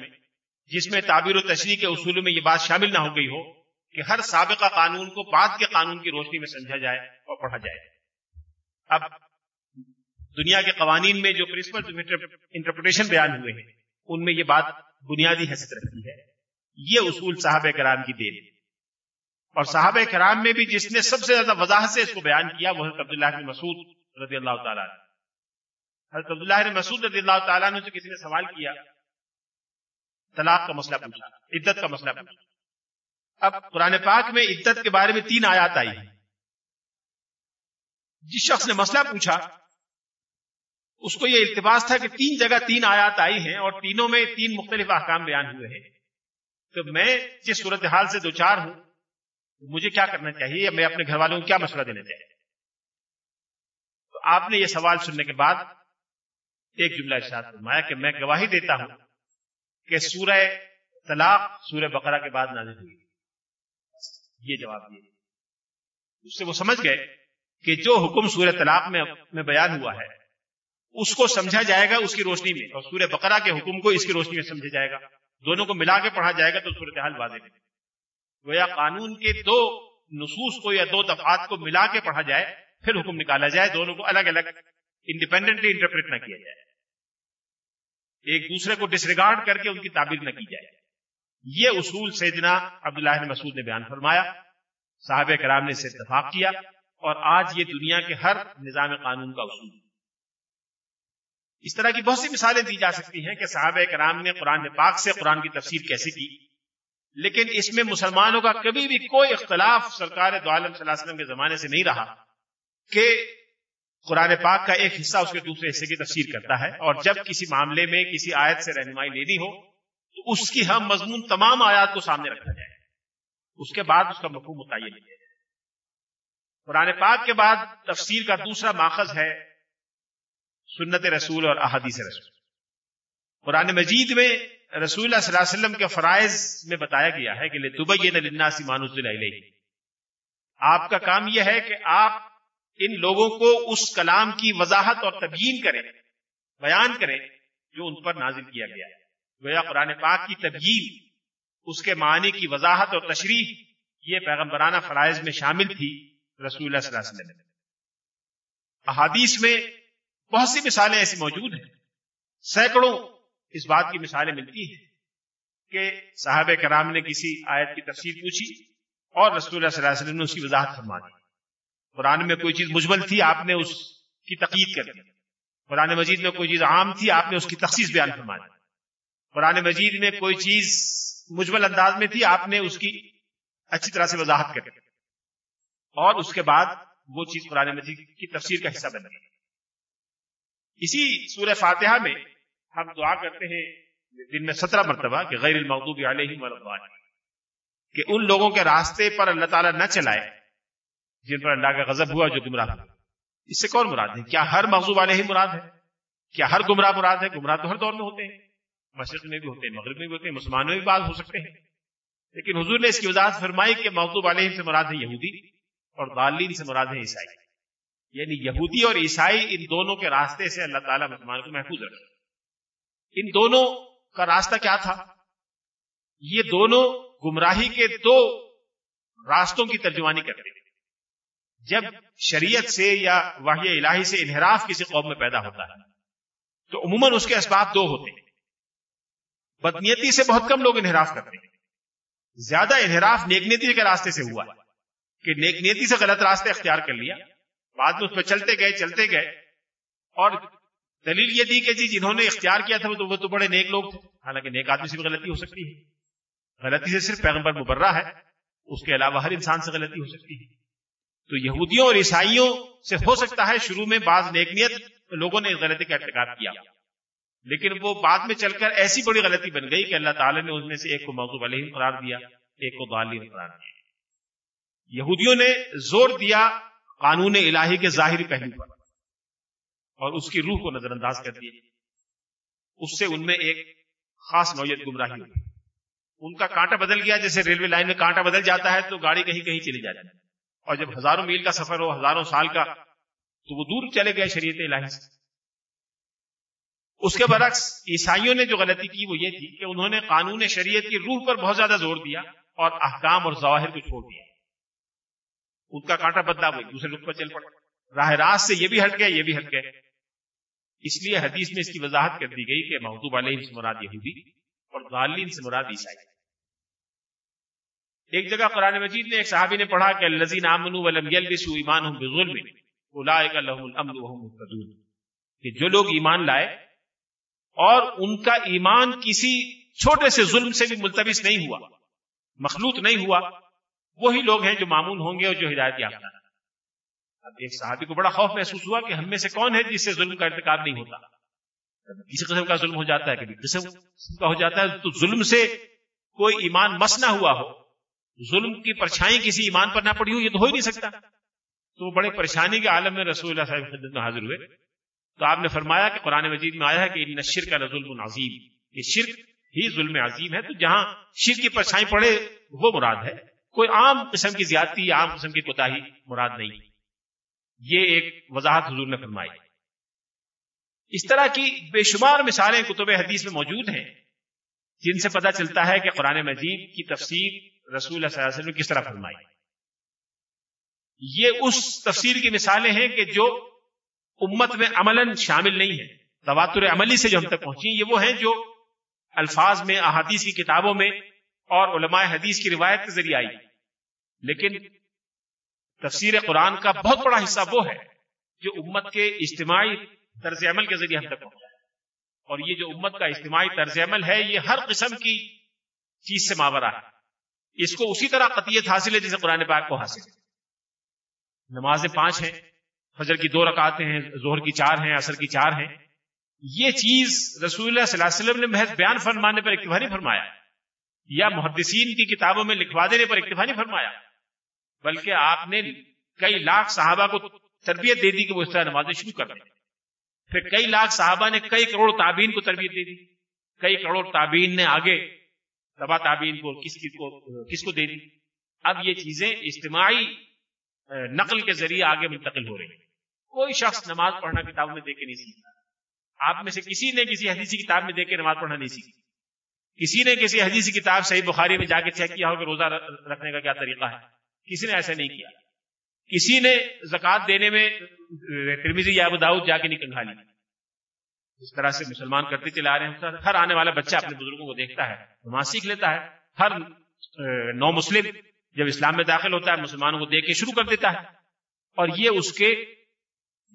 جس میں تعبیر و تشریح کے اصولوں میں یہ بات شامل نہ ہو گئی ہو کہ ہر سابقہ قانون کو بعد کے قانون کی روشنی میں سمجھا جائے اور پڑھا جائے۔ اب دنیا کے قوانین میں جو پرنسپل انٹرپریٹیشن بیان ہوئے ہیں، ان میں یہ بات بنیادی حیثیت رکھتی ہے۔ یہ اصول صحابہ کرام کی دین اور صحابہ کرام میں بھی جس نے سب سے زیادہ وضاحت سے اس کو بیان کیا وہ حضرت عبداللہ بن مسعود رضی اللہ تعالیٰ نے حضرت عبداللہ بن مسعود رضی اللہ تعالیٰ نے کسی نے سوال کیا، طلاق کا مسئلہ پوچھا، عدت کا مسئلہ پوچھا۔ اب قرآن پاک میں عدت کے بارے میں تین آیات آئی ہیں۔ جس شخص نے مسئلہ پوچھا اس کو یہ التباس تھا کہ تین جگہ تین آیات آئی ہیں اور تینوں میں تین مختلف احکام بیان ہوئے ہیں۔ تو میں جس صورتحال سے دو چار ہوں، مجھے کیا کرنا چاہیے؟ میں اپنے گھر والوں کو کیا مشورہ دینا چاہیے؟ تو آپ نے یہ سوال سننے کے بعد ایک جملہ ارشاد فرمایا کہ میں گواہی دیتا ہوں کہ سورہ طلاق، سورہ بقرہ کے بعد نازل ہوئی۔ یہ جواب دیے اس سے وہ سمجھ گئے کہ جو حکم سورہ طلاق میں بیان ہوا ہے اس کو سمجھا جائے گا اس کی روشنی میں اور سورہ بقرہ کے حکم کو اس کی روشنی میں سمجھا جائے گا۔ دونوں کو ملا کے پڑھا جائے گا تو صورتحال واضح ہے۔ گویا قانون کے دو نصوص کو یا دو دفعات کو ملا کے پڑھا جائے، پھر حکم نکالا جائے، دونوں کو الگ الگ انڈیپینڈنٹلی انٹرپریٹ نہ کیا جائے۔ ایک دوسرے کو ڈسریگارڈ کر کے ان کی تعبیر نہ کی جائے۔ یہ اصول سیدنا عبداللہ مسعود نے بیان فرمایا۔ صاحب کرام نے اسے اتفاق کیا اور آج یہ دنیا کے ہر نظام قانون کا اصول اس طرح کی بہت سی مثالیں دی جا سکتی ہیں کہ صحابہ کرام نے قرآن پاک سے قرآن کی تفسیر کیسے کی۔ لیکن اس میں مسلمانوں کا کبھی بھی کوئی اختلاف سرکار دو عالم صلی اللہ علیہ وسلم کے زمانے سے نہیں رہا کہ قرآن پاک کا ایک حصہ اس کے دوسرے حصے کی تفسیر کرتا ہے اور جب کسی معاملے میں کسی آیت سے رہنمائی لینی ہو تو اس کی ہم مضمون تمام آیات کو سامنے رکھا جائے۔ اس کے بعد اس کا مفہوم متعین کیا جائے قرآن پاک کے بعد تفسیر کا دوسرا ماخذ ہے سنت رسول اور احادیث رسول۔ قرآن مجید میں رسول اللہ صلی اللہ علیہ وسلم کے فرائض میں بتایا گیا ہے کہ للناس آپ کا کام یہ ہے کہ آپ ان لوگوں کو اس کلام کی وضاحت اور تبیین کریں، بیان کریں جو ان پر نازل کیا گیا۔ ہے گویا قرآن پاک کی تبیین، اس کے معنی کی وضاحت اور تشریح یہ پیغمبرانہ فرائض میں شامل تھی رسول اللہ صلی اللہ علیہ وسلم۔ احادیث میں بہت سی مثالیں ایسی موجود ہیں۔ سینکڑوں اس بات کی مثالیں ملتی ہیں کہ صاحب کرام نے کسی آیت کی تفسیر پوچھی اور رسول اللہ صلی اللہ علیہ وسلم نے اس کی وضاحت فرما دی قرآن میں کوئی چیز مجمل تھی، آپ نے اس کی تقید کر دی۔ قرآن مجید میں کوئی چیز عام تھی، آپ نے اس کی تخصیص بیان فرما دی قرآن مجید میں کوئی چیز مجمل انداز میں تھی، آپ نے اس کی اچھی طرح سے وضاحت کر دی۔ اور اس کے بعد وہ چیز قرآن مجید کی تفسیر کا حصہ بن گئی۔ اسی سورہ فاتحہ میں ہم دعا کرتے ہیں، دن میں سترہ مرتبہ کہ غیر المغضوب علیہ کہ ان لوگوں کے راستے پر اللہ تعالیٰ نہ چلائے جن پر اللہ کا غضب ہوا جو گمراہ اس سے کون مراد ہے؟ کیا ہر مغزوب والے ہی مراد ہے؟ کیا ہر گمراہ مراد ہے؟ گمراہ تو ہر دور میں ہوتے ہیں، مشرق میں بھی ہوتے ہیں، مغرب میں بھی ہوتے ہیں مسلمانوں میں بھی بات ہو سکتے ہیں۔ لیکن حضور نے اس کی وضاحت فرمائی کہ مغزوب علیہ سے مراد ہے یہودی اور غالین سے مراد ہے عیسائی۔ یعنی یہودی اور عیسائی ان دونوں کے راستے سے اللہ تعالیٰ مسلمان کو محفوظ رکھے۔ ان دونوں کا راستہ کیا تھا؟ یہ دونوں گمراہی کے دو راستوں کی ترجمانی کرتے ہیں۔ جب شریعت سے یا واحد الہی سے انحراف کسی قوم میں پیدا ہوتا ہے، تو عموماً اس کے اسباب دو ہوتے ہیں۔ بدنیتی سے بہت کم لوگ انحراف کرتے ہیں۔ زیادہ انحراف نیک نیتی کے راستے سے ہوا کہ نیک نیتی سے غلط راستے اختیار کر لیا۔ بعد میں اس پہ چلتے گئے چلتے گئے۔ اور دلیل یہ دی کہ جی جنہوں نے اختیار کیا تھا، وہ تو بڑے نیک لوگ تھے۔ حالانکہ نیک آدمی سے بھی غلطی ہو سکتی ہے۔ غلطی سے صرف پیغمبر مبرہ ہے۔ اس کے علاوہ ہر انسان سے غلطی ہو سکتی ہے۔ تو یہودیوں اور عیسائیوں سے ہو سکتا ہے شروع میں بعض نیکنیت لوگوں نے اس غلطی کا ارتکاب کیا۔ لیکن وہ بعد میں چل کر ایسی بڑی غلطی بن گئی کہ اللہ تعالیٰ نے اس میں سے ایک کو موضوع علیہ قرار دیا، ایک کو غالین قرار دیا۔ یہودیوں نے زور دیا قانون الہی کے ظاہری پہلو پر۔ اور اس کی روح کو نظر انداز کر دیا اس سے ان میں ایک خاص نوعیت گمراہی ہوئی۔ ان کا کانٹا بدل گیا۔ جیسے ریلوے لائن میں کانٹا بدل جاتا ہے تو گاڑی کہیں کہیں چلی جاتی ہے۔ اور جب ہزاروں میل کا سفر ہو، ہزاروں سال کا، تو وہ دور چلے گئے شریعت الہی سے۔ اس کے برعکس عیسائیوں نے جو غلطی کی وہ یہ تھی کہ انہوں نے قانون شریعت کی روح پر بہت زیادہ زور دیا اور احکام اور ظواہر کو چھوڑ دیا۔ ان کا کانٹا بدلا ہوئی، دوسرے رخ پر چل پڑا۔ راہ راست سے یہ بھی ہٹ گئے یہ بھی ہٹ گئے اس لیے حدیث میں اس کی وضاحت کر دی گئی کہ محدوب علیہ سے مراد یہودی اور غالین سے مراد عیسائی۔ ایک جگہ قرآن مجید نے ایک صحابی نے پڑھا کہ الذین آمنوا ولم يلبسوا ایمانهم بظلم اولئک لهم الامن وهم مهتدون۔ کہ جو لوگ ایمان لائے اور ان کا ایمان کسی چھوٹے سے ظلم سے بھی ملتبس نہیں ہوا، مخلوط نہیں ہوا وہی لوگ ہیں جو معمول ہوں گے اور جو ہدایت یافتہ اب ایک صحابی کو بڑا خوف محسوس ہوا کہ ہم میں سے کون ہے جس سے ظلم کا ارتکاب نہیں ہوتا۔ کسی قسم کا ظلم ہو جاتا ہے کبھی قسم کا ہو جاتا ہے تو ظلم سے کوئی ایمان مس نہ ہوا ہو۔ ظلم کی پرچھائی کسی ایمان پر نہ پڑی ہو، یہ تو ہو ہی نہیں سکتا۔ تو وہ بڑے پریشانی کے عالم میں رسول اللہ صاحب خدمت میں حاضر ہوئے۔ تو آپ نے فرمایا کہ قرآن مجید میں آیا ہے کہ ان شرک کا ظلم عظیم۔ یہ شرک ہی ظلم عظیم ہے۔ تو جہاں شرک کی پرچھائی پڑے، وہ مراد ہے۔ کوئی عام قسم کی زیادتی عام قسم کی کوتا مراد نہیں۔ یہ ایک وضاحت حضور نے فرمائی۔ اس طرح کی بے شمار مثالیں کتب حدیث میں موجود ہیں، جن سے پتہ چلتا ہے کہ قرآن مجید کی تفسیر رسول اللہ صلی اللہ علیہ وسلم نے کس طرح فرمائی۔ یہ اس تفسیر کی مثالیں ہیں کہ جو امت میں عملاً شامل نہیں ہے تواتر عملی سے جو ہم تک پہنچی، یہ وہ ہیں جو الفاظ میں، احادیث کی کتابوں میں اور علماء حدیث کی روایت کے ذریعے آئی۔ لیکن تفسیر قرآن کا بہت بڑا حصہ وہ ہے جو امت کے اجتماعی طرز عمل کے ذریعے ہم تک پہنچا۔ اور یہ جو امت کا اجتماعی طرز عمل ہے، یہ ہر قسم کی چیز سے ماورا ہے۔ اس کو اسی طرح قطیت حاصل ہے جسے قرآن پاک کو حاصل ہے۔ نمازیں پانچ ہیں، فجر کی دو رکعتیں ہیں زہر کی چار ہیں، عصر کی چار ہیں۔ یہ چیز رسول اللہ صلی اللہ علیہ وسلم نے محض بیان فرمانے پر اکتفا نہیں فرمایا۔ یا محدثین کی کتابوں میں لکھوا دینے پر اکتفا نہیں فرمایا، بلکہ آپ نے کئی لاکھ صحابہ کو تربیت دے دی کہ وہ اس طرح نمازیں شروع کر دیں۔ پھر کئی لاکھ صحابہ نے کئی کروڑ تابین کو تربیت دے دی۔ کئی کروڑ تابین نے آگے تبا تابین کو کس کو کس کو دے دی۔ اب یہ چیزیں اجتماعی نقل کے ذریعے آگے منتقل ہو رہی ہیں۔ کوئی شخص نماز پڑھنا کتابوں میں دیکھ کے نہیں سیکھتا۔ آپ میں سے کسی نے کسی حدیثی کتاب میں دیکھ کے نماز پڑھنا نہیں سیکھی کسی نے کسی حدیثی کتاب صحیح بخاری میں جا کے چیک کیا ہو کہ روزہ رکھنے کا کیا طریقہ ہے؟ کسی نے ایسا نہیں کیا۔ کسی نے زکات دینے میں ترمیزی یا داؤد جا کے نہیں کنگھا لی۔ اس طرح سے مسلمان کرتے چلے آ رہے ہیں ہر آنے والا بچہ اپنے بزرگوں کو دیکھتا ہے، نماز سیکھ لیتا ہے۔ ہر نو مسلم جب اسلام میں داخل ہوتا ہے، مسلمانوں کو دیکھ کے شروع کر دیتا ہے۔ اور یہ اس کے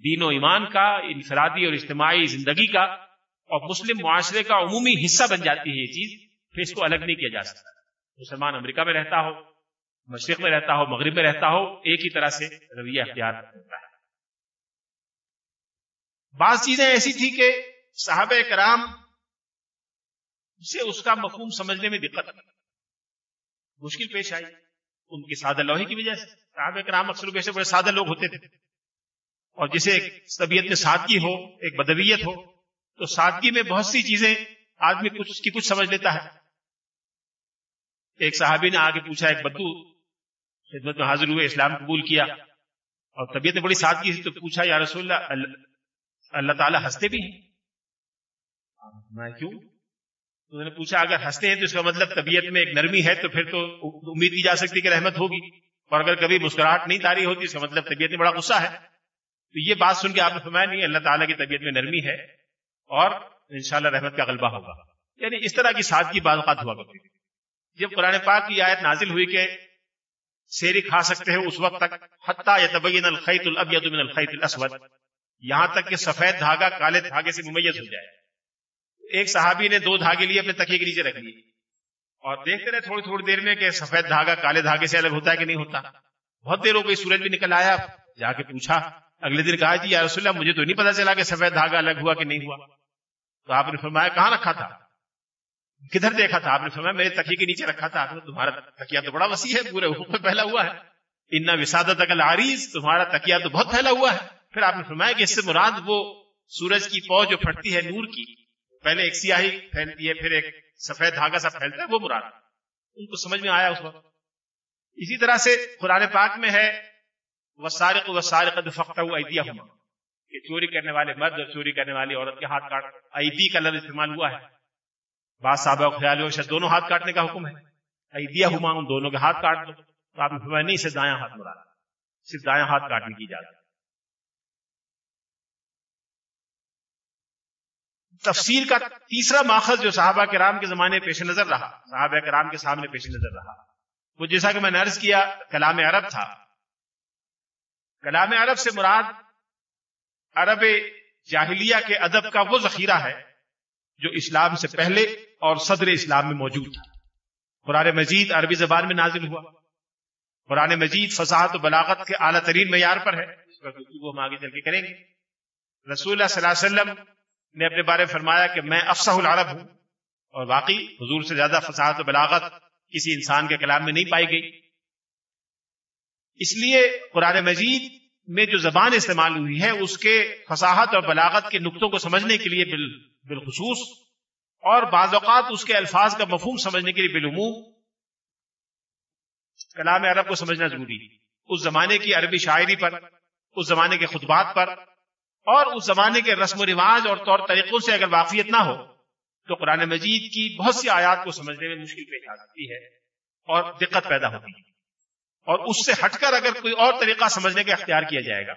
دین و ایمان کا، انفرادی اور اجتماعی زندگی کا اور مسلم معاشرے کا عمومی حصہ بن جاتی ہے یہ چیز، پھر اس کو الگ نہیں کیا جا سکتا۔ مسلمان امریکہ میں رہتا ہو، مشرق میں رہتا ہو، مغرب میں رہتا ہو، ایک ہی طرح سے رویہ اختیار کرتا ہے۔ بعض چیزیں ایسی تھی کہ صحابہ کرام سے اس کا مفہوم سمجھنے میں دقت، مشکل پیش آئی۔ ان کی سادہ لوہی کی وجہ سے۔ صحابہ کرام اکثر ویسے بڑے سادہ لوگ ہوتے تھے۔ اور جسے ایک طبیعت میں سادگی ہو، ایک بدویت ہو تو سادگی میں بہت سی چیزیں آدمی کچھ کی کچھ سمجھ لیتا ہے۔ ایک صحابی نے آگے پوچھا، ایک بدو خدمت میں حاضر ہوئے، اسلام قبول کیا اور طبیعت بڑی سادگی تھی، تو پوچھا، یا رسول اللہ اللہ تعالیٰ ہنستے بھی ہیں؟ کیوں؟ تو نے پوچھا، اگر ہنستے ہیں تو اس کا مطلب طبیعت میں ایک نرمی ہے تو پھر تو امید کی جا سکتی کہ رحمت ہوگی۔ اور اگر کبھی مسکراہٹ نہیں تاری ہوتی، اس کا مطلب طبیعت میں بڑا غصہ ہے۔ تو یہ بات سن کے آپ نے فرمایا، نہیں، اللہ تعالیٰ کی طبیعت میں نرمی ہے۔ اور انشاءاللہ رحمت کا غلبہ ہوگا۔ یعنی اس طرح کی سادگی بعض اوقات ہوا کرتی جب قرآن پاک کی آیت نازل ہوئی کہ سیری کھا سکتے ہیں اس وقت تک، حتیٰ یتبین الخیط الابید من الخیط الاسود، یہاں تک کہ سفید دھاگا کالے دھاگے سے ممیز ہو جائے۔ ایک صحابی نے دو دھاگے لیے اپنے تکیے کے نیچے رکھ لیے اور دیکھتے رہے تھوڑی تھوڑی دیر میں کہ سفید دھاگا کالے دھاگے سے الگ ہوتا ہے کہ نہیں ہوتا۔ بہت دیر ہو گئی، سورج بھی نکل آیا۔ جا کے پوچھا، اگلے دن کہا جی یا رسول اللہ، مجھے تو نہیں پتا چلا کہ سفید دھاگا الگ ہوا کہ نہیں ہوا۔ تو آپ نے فرمایا کہاں رکھا تھا؟ کدھر دیکھا تھا؟ آپ نے فرمایا میرے تکیے کے نیچے رکھا تھا۔ تمہارا تکیا تو بڑا وسیع ہے، پورے اوپر پھیلا ہوا ہے۔ اتنا وسادت اکل آریز تمہارا تکیا تو بہت پھیلا ہوا ہے۔ پھر آپ نے فرمایا کہ اس سے مراد وہ سورج کی پو جو پھٹتی ہے نور کی، پہلے ایک سیاہی پھیلتی ہے، پھر ایک سفید دھاگا سا پھیلتا ہے، وہ مراد۔ ان کو سمجھ میں آیا اس وقت؟ اسی طرح سے قرآن پاک میں ہے، وسارق وسارق فختا ہوا ہوا کہ چوری کرنے والے مرد اور چوری کرنے والی عورت کے ہاتھ کاٹ ایدی کا لفظ استعمال ہوا ہے۔ بعض صاحبہ خیال ہو دونوں ہاتھ کاٹنے کا حکم ہے۔ ایدیا ہما ان دونوں کے ہاتھ کاٹ دو۔ تو آپ نے نہیں، صرف دایاں ہاتھ مراد۔ صرف دایاں ہاتھ کاٹنے کی اجازت۔ تفسیر کا تیسرا ماخذ جو صحابہ کرام کے زمانے پیش نظر رہا، صحابہ کرام کے سامنے پیش نظر رہا، وہ جیسا کہ میں نے عرض کیا، کلام عرب تھا۔ کلام عرب سے مراد عرب جاہلیہ کے ادب کا وہ ذخیرہ ہے جو اسلام سے پہلے اور صدر اسلام میں موجود تھا۔ قرآن مجید عربی زبان میں نازل ہوا۔ قرآن مجید فصاحت و بلاغت کے اعلیٰ ترین معیار پر ہے۔ اس ہم آگے چل کے کریں گے۔ رسول اللہ صلی اللہ علیہ وسلم نے اپنے بارے میں فرمایا کہ میں افسح العرب ہوں اور واقعی حضور سے زیادہ فصاحت و بلاغت کسی انسان کے کلام میں نہیں پائی گئی۔ اس لیے قرآن مجید میں جو زبان استعمال ہوئی ہے، اس کے فصاحت اور بلاغت کے نقطوں کو سمجھنے کے لیے بالخصوص اور بعض اوقات اس کے الفاظ کا مفہوم سمجھنے کے لیے بالعموم کلام عرب کو سمجھنا ضروری۔ اس زمانے کی عربی شاعری پر، اس زمانے کے خطبات پر اور اس زمانے کے رسم و رواج اور طور طریقوں سے اگر واقفیت نہ ہو، تو قرآن مجید کی بہت سی آیات کو سمجھنے میں مشکل پیش آ سکتی ہے اور دقت پیدا ہوتی ہے۔ اور اس سے ہٹ کر اگر کوئی اور طریقہ سمجھنے کا اختیار کیا جائے گا،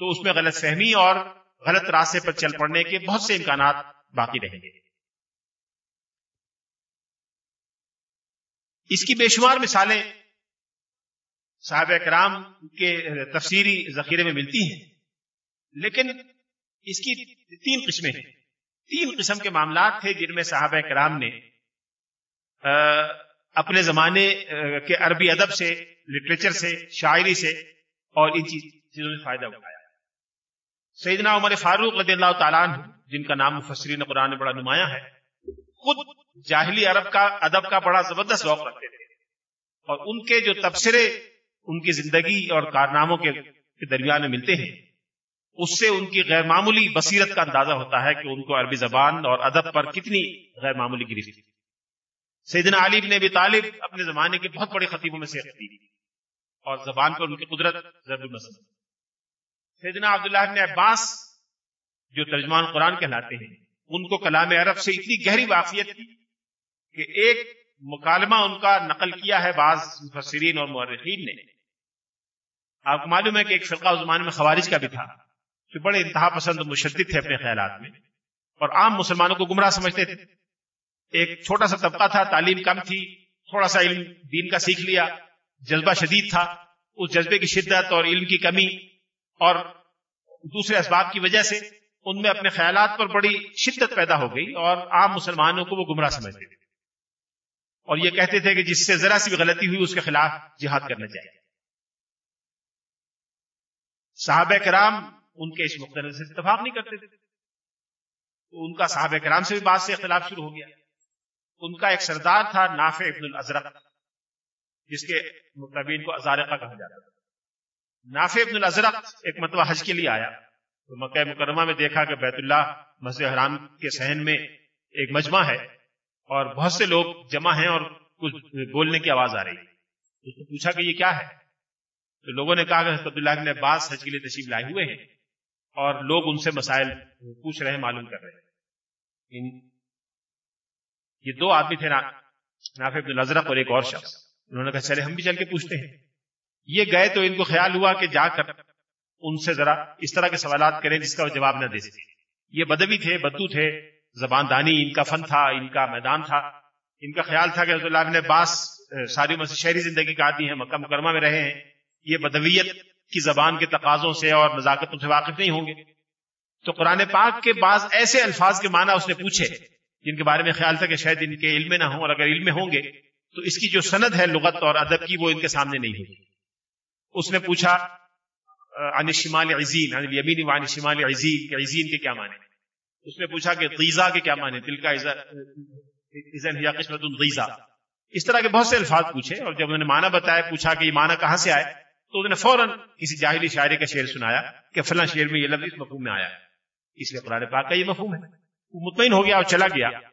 تو اس میں غلط فہمی اور غلط راستے پر چل پڑنے کے بہت سے امکانات باقی رہیں گے۔ اس کی بے شمار مثالیں صاحب کرام کے تفسیری ذخیرے میں ملتی ہیں، لیکن اس کی تین قسمیں ہیں۔ تین قسم کے معاملات تھے جن میں صحابہ کرام نے اپنے زمانے کے عربی ادب سے لٹریچر سے، شاعری سے اور ان چیزوں سے فائدہ اٹھایا سیدنا عمر فاروق رضی اللہ تعالیٰ عنہ، جن کا نام مفسرین قرآن بڑا نمایاں ہے، خود جاہلی عرب کا، ادب کا بڑا زبردست ذوق رکھتے تھے۔ اور ان کے جو تبصرے ان کی زندگی اور کارناموں کے درمیان میں ملتے ہیں، اس سے ان کی غیر معمولی بصیرت کا اندازہ ہوتا ہے کہ ان کو عربی زبان اور ادب پر کتنی غیر معمولی گری سیدنا علی بن ابی طالب اپنے زمانے کے بہت بڑے خطیبوں میں سے خطیب اور زبان پر ان کی قدرت ضرور المسل سیدنا عبداللہ بن عباس جو ترجمان قرآن کہلاتے ہیں، ان کو کلام عرب سے اتنی گہری واقعیت تھی کہ ایک مکالمہ ان کا نقل کیا ہے بعض مفسرین اور مورخین نے۔ آپ کو معلوم ہے کہ ایک فرقہ زمانے میں خوارج کا بھی تھا کہ بڑے انتہا پسند مشدد تھے اپنے خیالات میں، اور عام مسلمانوں کو گمراہ سمجھتے تھے۔ ایک چھوٹا سا طبقہ تھا، تعلیم کم تھی، تھوڑا سا علم دین کا سیکھ لیا۔ جذبہ شدید تھا، اس جذبے کی شدت اور علم کی کمی اور دوسرے اسباب کی وجہ سے ان میں اپنے خیالات پر بڑی شدت پیدا ہو گئی اور عام مسلمانوں کو وہ گمراہ سمجھتے تھے۔ اور یہ کہتے تھے کہ جس سے ذرا سی بھی غلطی ہوئی، اس کے خلاف جہاد کرنا چاہیے۔ صحابہ کرام ان کے اس مختلف سے اتفاق نہیں کرتے تھے۔ ان کا صحابہ کرام سے بھی بات سے اختلاف شروع ہو گیا۔ ان کا ایک سردار تھا، نافع ابن الازرق۔ جس کے مطابین کو ازارقہ کہا جاتا تھا نافع ابن الازرق ایک مرتبہ حج کے لیے آیا۔ تو مکہ مکرمہ میں دیکھا کہ بیت اللہ مسجد حرام کے سہن میں ایک مجمع ہے اور بہت سے لوگ جمع ہیں اور کچھ بولنے کی آواز آ رہی ہے۔ اس نے پوچھا کہ یہ کیا ہے؟ تو لوگوں نے کہا کہ حضرت اللہ بن عباس حج کے لیے تشریف لائے ہوئے ہیں اور لوگ ان سے مسائل پوچھ رہے ہیں، معلوم کر رہے ہیں۔ یہ دو آدمی تھے نافع بن نظرت اور ایک اور شخص۔ انہوں نے کہا، چلے ہم بھی چل کے پوچھتے ہیں۔ یہ گئے تو ان کو خیال ہوا کہ جا کر ان سے ذرا اس طرح کے سوالات کریں جس کا وہ جواب نہ دے سکے۔ یہ بدوی تھے بدو تھے، زبان دانی، ان کا فن تھا، ان کا میدان تھا۔ ان کا خیال تھا کہ رضی اللہ نے باس ساری مسجد، شہری زندگی کا آدمی ہیں، مکہ مکرمہ میں رہے ہیں۔ یہ بدویت کی زبان کے تقاضوں سے اور نزاکتوں سے واقف نہیں ہوں گے۔ تو قرآن پاک کے بعض ایسے الفاظ کے معنی اس نے پوچھے جن کے بارے میں خیال تھا کہ شاید ان کے علم نہ ہوں اور اگر علم میں ہوں گے تو اس کی جو سند ہے لغت اور ادب کی وہ ان کے سامنے نہیں ہوگی اس نے پوچھا عن شمال عزین، عن الیمین وعن شمال عزین، کہ عزین کے کیا معنی؟ اس نے پوچھا کہ غیزہ کے کیا معنی؟ دل کا ہی قسمت غیزہ۔ اس طرح کے بہت سے الفاظ پوچھے اور جب انہوں نے معنی بتایا، پوچھا کہ یہ معنی کہاں سے آئے، تو انہوں نے فوراً کسی جاہلی شاعری کا شعر سنایا کہ فلاں شعر میں یہ لفظ اس مفہوم میں آیا۔ اس لیے قرآن پاک کا یہ مفہوم ہے۔ وہ مطمئن ہو گیا اور چلا گیا۔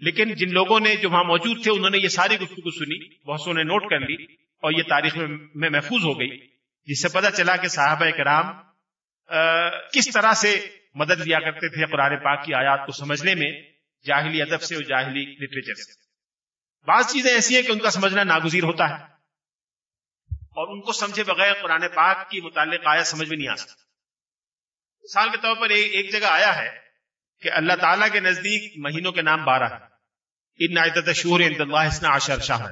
لیکن جن لوگوں نے جو وہاں موجود تھے، انہوں نے یہ ساری گفتگو سنی بہت سو نے نوٹ کر لی اور یہ تاریخ میں محفوظ ہو گئی، جس سے پتہ چلا کہ صحابہ کرام کس طرح سے مدد لیا کرتے تھے قرآن پاک کی آیات کو سمجھنے میں، جاہلی ادب سے اور جاہلی لٹریچر سے۔ بعض چیزیں ایسی ہیں کہ ان کا سمجھنا ناگزیر ہوتا ہے اور ان کو سمجھے بغیر قرآن پاک کی متعلق آیا سمجھ میں نہیں آ سکتا۔ مثال کے طور پر ایک جگہ آیا ہے کہ اللہ تعالیٰ کے نزدیک مہینوں کے نام بارہ ان عدت شور عشر شاہ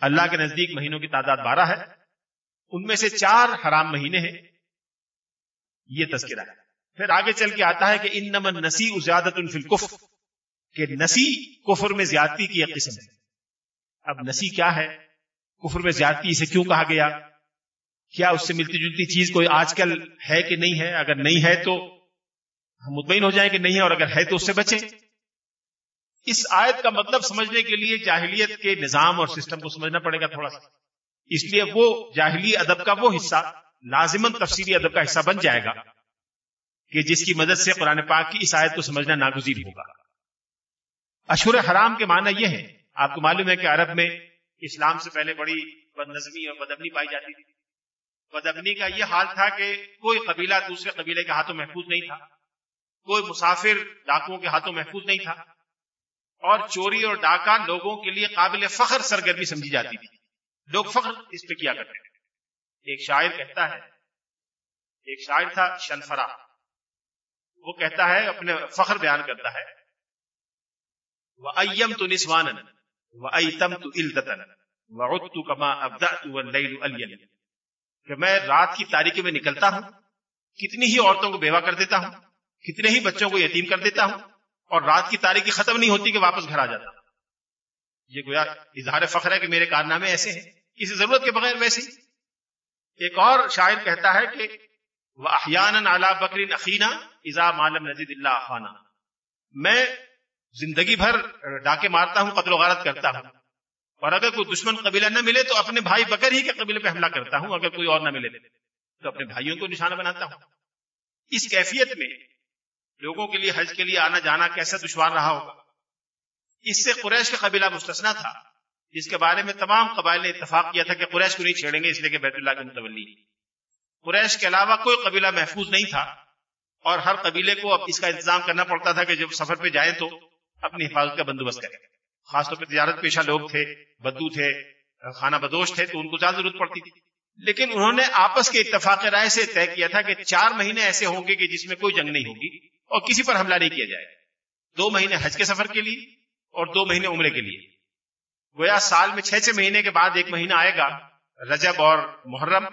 اللہ کے نزدیک مہینوں کی تعداد بارہ ہے۔ ان میں سے چار حرام مہینے ہیں۔ یہ تذکرہ۔ ہے پھر آگے چل کے آتا ہے کہ ان نمن نسی زیادت الفل کہ نسی کفر میں زیادتی کی ایک قسم ہے۔ اب نسی کیا ہے؟ کفر میں زیادتی اسے کیوں کہا گیا؟ کیا اس سے ملتی جلتی چیز کوئی آج کل ہے کہ نہیں ہے؟ اگر نہیں ہے تو ہم مطمئن ہو جائیں کہ نہیں ہے اور اگر ہے تو اس سے بچیں۔ اس آیت کا مطلب سمجھنے کے لیے جاہلیت کے نظام اور سسٹم کو سمجھنا پڑے گا تھوڑا سا۔ اس لیے وہ جاہلی ادب کا وہ حصہ لازمن تفصیلی ادب کا حصہ بن جائے گا کہ جس کی مدد سے قرآن پاک کی اس آیت کو سمجھنا ناگزیر ہوگا۔ اشور حرام کے معنی یہ ہے آپ کو معلوم ہے کہ عرب میں اسلام سے پہلے بڑی بد نظمی اور بدبنی پائی جاتی تھی۔ بدبنی کا یہ حال تھا کہ کوئی قبیلہ دوسرے قبیلے کے ہاتھوں محفوظ نہیں تھا۔ کوئی مسافر ڈاکوں کے ہاتھوں محفوظ نہیں تھا۔ اور چوری اور ڈاکہ لوگوں کے لیے قابل فخر سرگرمی سمجھی جاتی تھی۔ لوگ فخر اس پہ کیا کرتے تھے۔ ایک شاعر کہتا ہے، ایک شاعر تھا شنفرا۔ وہ کہتا ہے، اپنے فخر بیان کرتا ہے۔ وہ ایم تو نسوان وہ ایتم تو التن وہ کہ میں رات کی تاریخی میں نکلتا ہوں، کتنی ہی عورتوں کو بیوہ کر دیتا ہوں، کتنے ہی بچوں کو یتیم کر دیتا ہوں اور رات کی تاریخی ختم نہیں ہوتی کہ واپس گھر آ جاتا۔ یہ گویا اظہار فخر ہے کہ میرے کارنامے ایسے ہیں۔ کسی ضرورت کے بغیر ویسے ایک اور شاعر کہتا ہے کہ احیان بکری نقینہ ازا مالم نزید اللہ خانہ میں زندگی بھر ڈاکے مارتا ہوں، قتل و غارت کرتا ہوں۔ اور اگر کوئی دشمن قبیلہ نہ ملے تو اپنے بھائی بکر ہی کے قبیلے پہ حملہ کرتا ہوں۔ اگر کوئی اور نہ ملے تو اپنے بھائیوں کو نشانہ بناتا ہوں۔ اس کیفیت میں لوگوں کے لیے حج کے لیے آنا جانا کیسا دشوار رہا ہوگا؟ اس سے قریش کا قبیلہ مستثنا تھا۔ جس کے بارے میں تمام قبائل نے اتفاق کیا تھا کہ قریش کو نہیں چھیڑیں گے، اس لیے کہ بیت اللہ کے متولی۔ قریش کے علاوہ کوئی قبیلہ محفوظ نہیں تھا۔ اور ہر قبیلے کو اب اس کا انتظام کرنا پڑتا تھا کہ جب سفر پہ جائیں تو اپنی حفاظت کا بندوبست کریں۔ خاص طور پہ تجارت پیشہ لوگ تھے، بدو تھے، خانہ بدوش تھے، تو ان کو زیادہ ضرورت پڑتی تھی۔ لیکن انہوں نے آپس کے اتفاق رائے سے طے کیا تھا کہ چار مہینے ایسے ہوں گے کہ جس میں کوئی جنگ نہیں ہوگی۔ اور کسی پر حملہ نہیں کیا جائے۔ دو مہینے حج کے سفر کے لیے اور دو مہینے عمرے کے لیے۔ گویا سال میں چھ چھ مہینے کے بعد ایک مہینہ آئے گا، رجب اور محرم،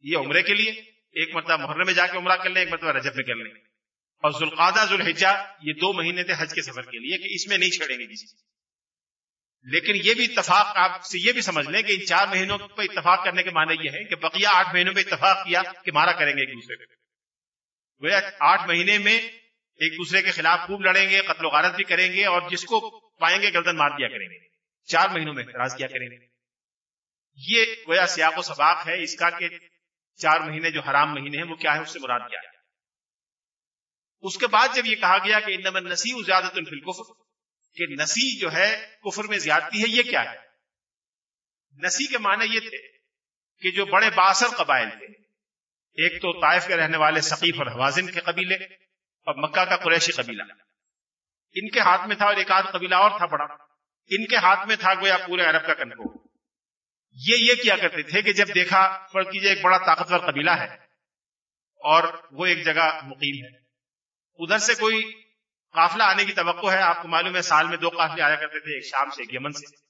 یہ عمرے کے لیے۔ ایک مرتبہ محرم میں جا کے عمرہ کر لیں، ایک مرتبہ رجب میں کر لیں۔ اور ذوالقادہ ذوالحجہ، یہ دو مہینے تھے حج کے سفر کے لیے کہ اس میں نہیں چھڑیں گے کسی لیکن یہ بھی اتفاق، آپ سے یہ بھی سمجھ لیں کہ ان چار مہینوں پہ اتفاق کرنے کے معنی یہ ہے کہ بقیہ آٹھ مہینوں پہ اتفاق کیا کہ مارا کریں گے ایک دوسرے آٹھ مہینے میں ایک دوسرے کے خلاف خوب لڑیں گے، قتل و غارت بھی کریں گے اور جس کو پائیں گے گردن مار دیا کریں گے۔ چار مہینوں میں اعتراض کیا کریں گے۔ یہ گویا سیاق و سباق ہے، اس کا کہ چار مہینے جو حرام مہینے ہیں، وہ کیا ہے، اس سے مراد کیا ہے؟ اس کے بعد جب یہ کہا گیا کہ انما النسیء زیادت فی کہ نسی جو ہے، کفر میں زیادتی ہے، یہ کیا ہے؟ نسی کے معنی یہ تھے کہ جو بڑے باثر قبائل تھے، ایک تو طائف کے رہنے والے ثقیف اور حوازن کے قبیلے اور مکہ کا قریشی قبیلہ۔ ان کے ہاتھ میں تھا اور ایک آدھ قبیلہ اور تھا بڑا۔ ان کے ہاتھ میں تھا گویا پورے عرب کا کنٹرول۔ یہ یہ کیا کرتے تھے کہ جب دیکھا، فرض کیجیے ایک بڑا طاقتور قبیلہ ہے اور وہ ایک جگہ مقیم ہے۔ ادھر سے کوئی قافلہ آنے کی توقع ہے، آپ کو معلوم ہے، سال میں دو قافلے آیا کرتے تھے، ایک شام سے ایک یمن سے۔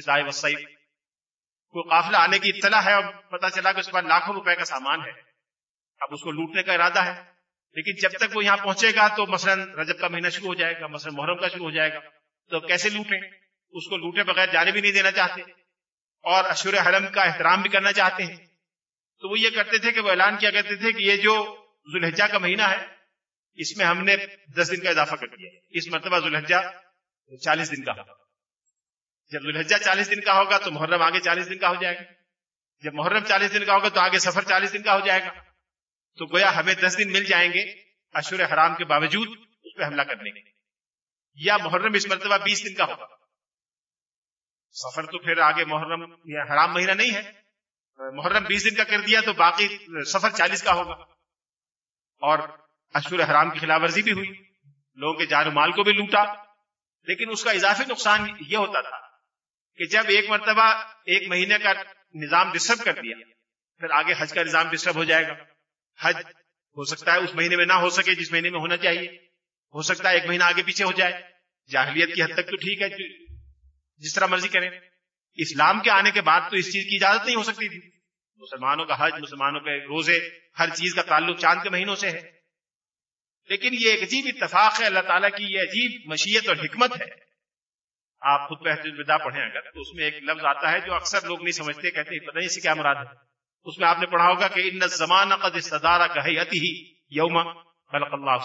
شدائے وسائی کوئی قافلہ آنے کی اطلاع ہے اور پتا چلا کہ اس کے بعد لاکھوں روپے کا سامان ہے۔ اب اس کو لوٹنے کا ارادہ ہے۔ لیکن جب تک وہ یہاں پہنچے گا تو مثلا رجب کا مہینہ شروع ہو جائے گا، مثلا محرم کا شروع ہو جائے گا، تو کیسے لوٹیں؟ اس کو لوٹے بغیر جانے بھی نہیں دینا چاہتے اور اشور حرم کا احترام بھی کرنا چاہتے ہیں۔ تو وہ یہ کرتے تھے کہ وہ اعلان کیا کرتے تھے کہ یہ جو ذوالحجہ کا مہینہ ہے، اس میں ہم نے دس دن کا اضافہ کر دیا۔ اس مرتبہ ذوالحجہ چالیس دن کا ہوگا۔ جب ذوالحجہ چالیس دن کا ہوگا تو محرم آگے چالیس دن کا ہو جائے گا۔ جب محرم چالیس دن کا ہوگا تو آگے سفر چالیس دن کا ہو جائے گا۔ تو گویا ہمیں دس دن مل جائیں گے اشور حرام کے باوجود اس پہ حملہ کرنے کے یا محرم اس مرتبہ بیس دن کا ہوگا۔ سفر تو پھر آگے محرم یا حرام مہینہ نہیں ہے۔ محرم بیس دن کا کر دیا تو باقی سفر چالیس کا ہوگا۔ اور اشور حرام کی خلاف ورزی بھی ہوئی۔ لوگوں کے جان و مال کو بھی لوٹا۔ لیکن اس کا اضافی نقصان یہ ہوتا تھا کہ جب ایک مرتبہ ایک مہینے کا نظام ڈسٹرب کر دیا، پھر آگے حج کا نظام ڈسٹرب ہو جائے گا۔ حج ہو سکتا ہے، اس مہینے میں نہ ہو سکے جس مہینے میں ہونا چاہیے۔ ہو سکتا ہے، ایک مہینہ آگے پیچھے ہو جائے۔ جاہلیت کی حد تک تو ٹھیک ہے جس طرح مرضی کریں۔ اسلام کے آنے کے بعد تو اس چیز کی اجازت نہیں ہو سکتی تھی۔ مسلمانوں کا حج، مسلمانوں کے روزے، ہر چیز کا تعلق چاند کے مہینوں سے ہے۔ لیکن یہ ایک عجیب اتفاق ہے، اللہ تعالیٰ کی یہ عجیب مشیت اور حکمت ہے۔ آپ خود بدا پڑھیں، اگر تو اس میں ایک لفظ آتا ہے جو اکثر لوگ نہیں سمجھتے، کہتے پتہ نہیں اس سے کیا مراد ہے۔ اس میں آپ نے پڑھا ہوگا کہ ان زمانہ قد استدارہ کہ یوم خلق اللہ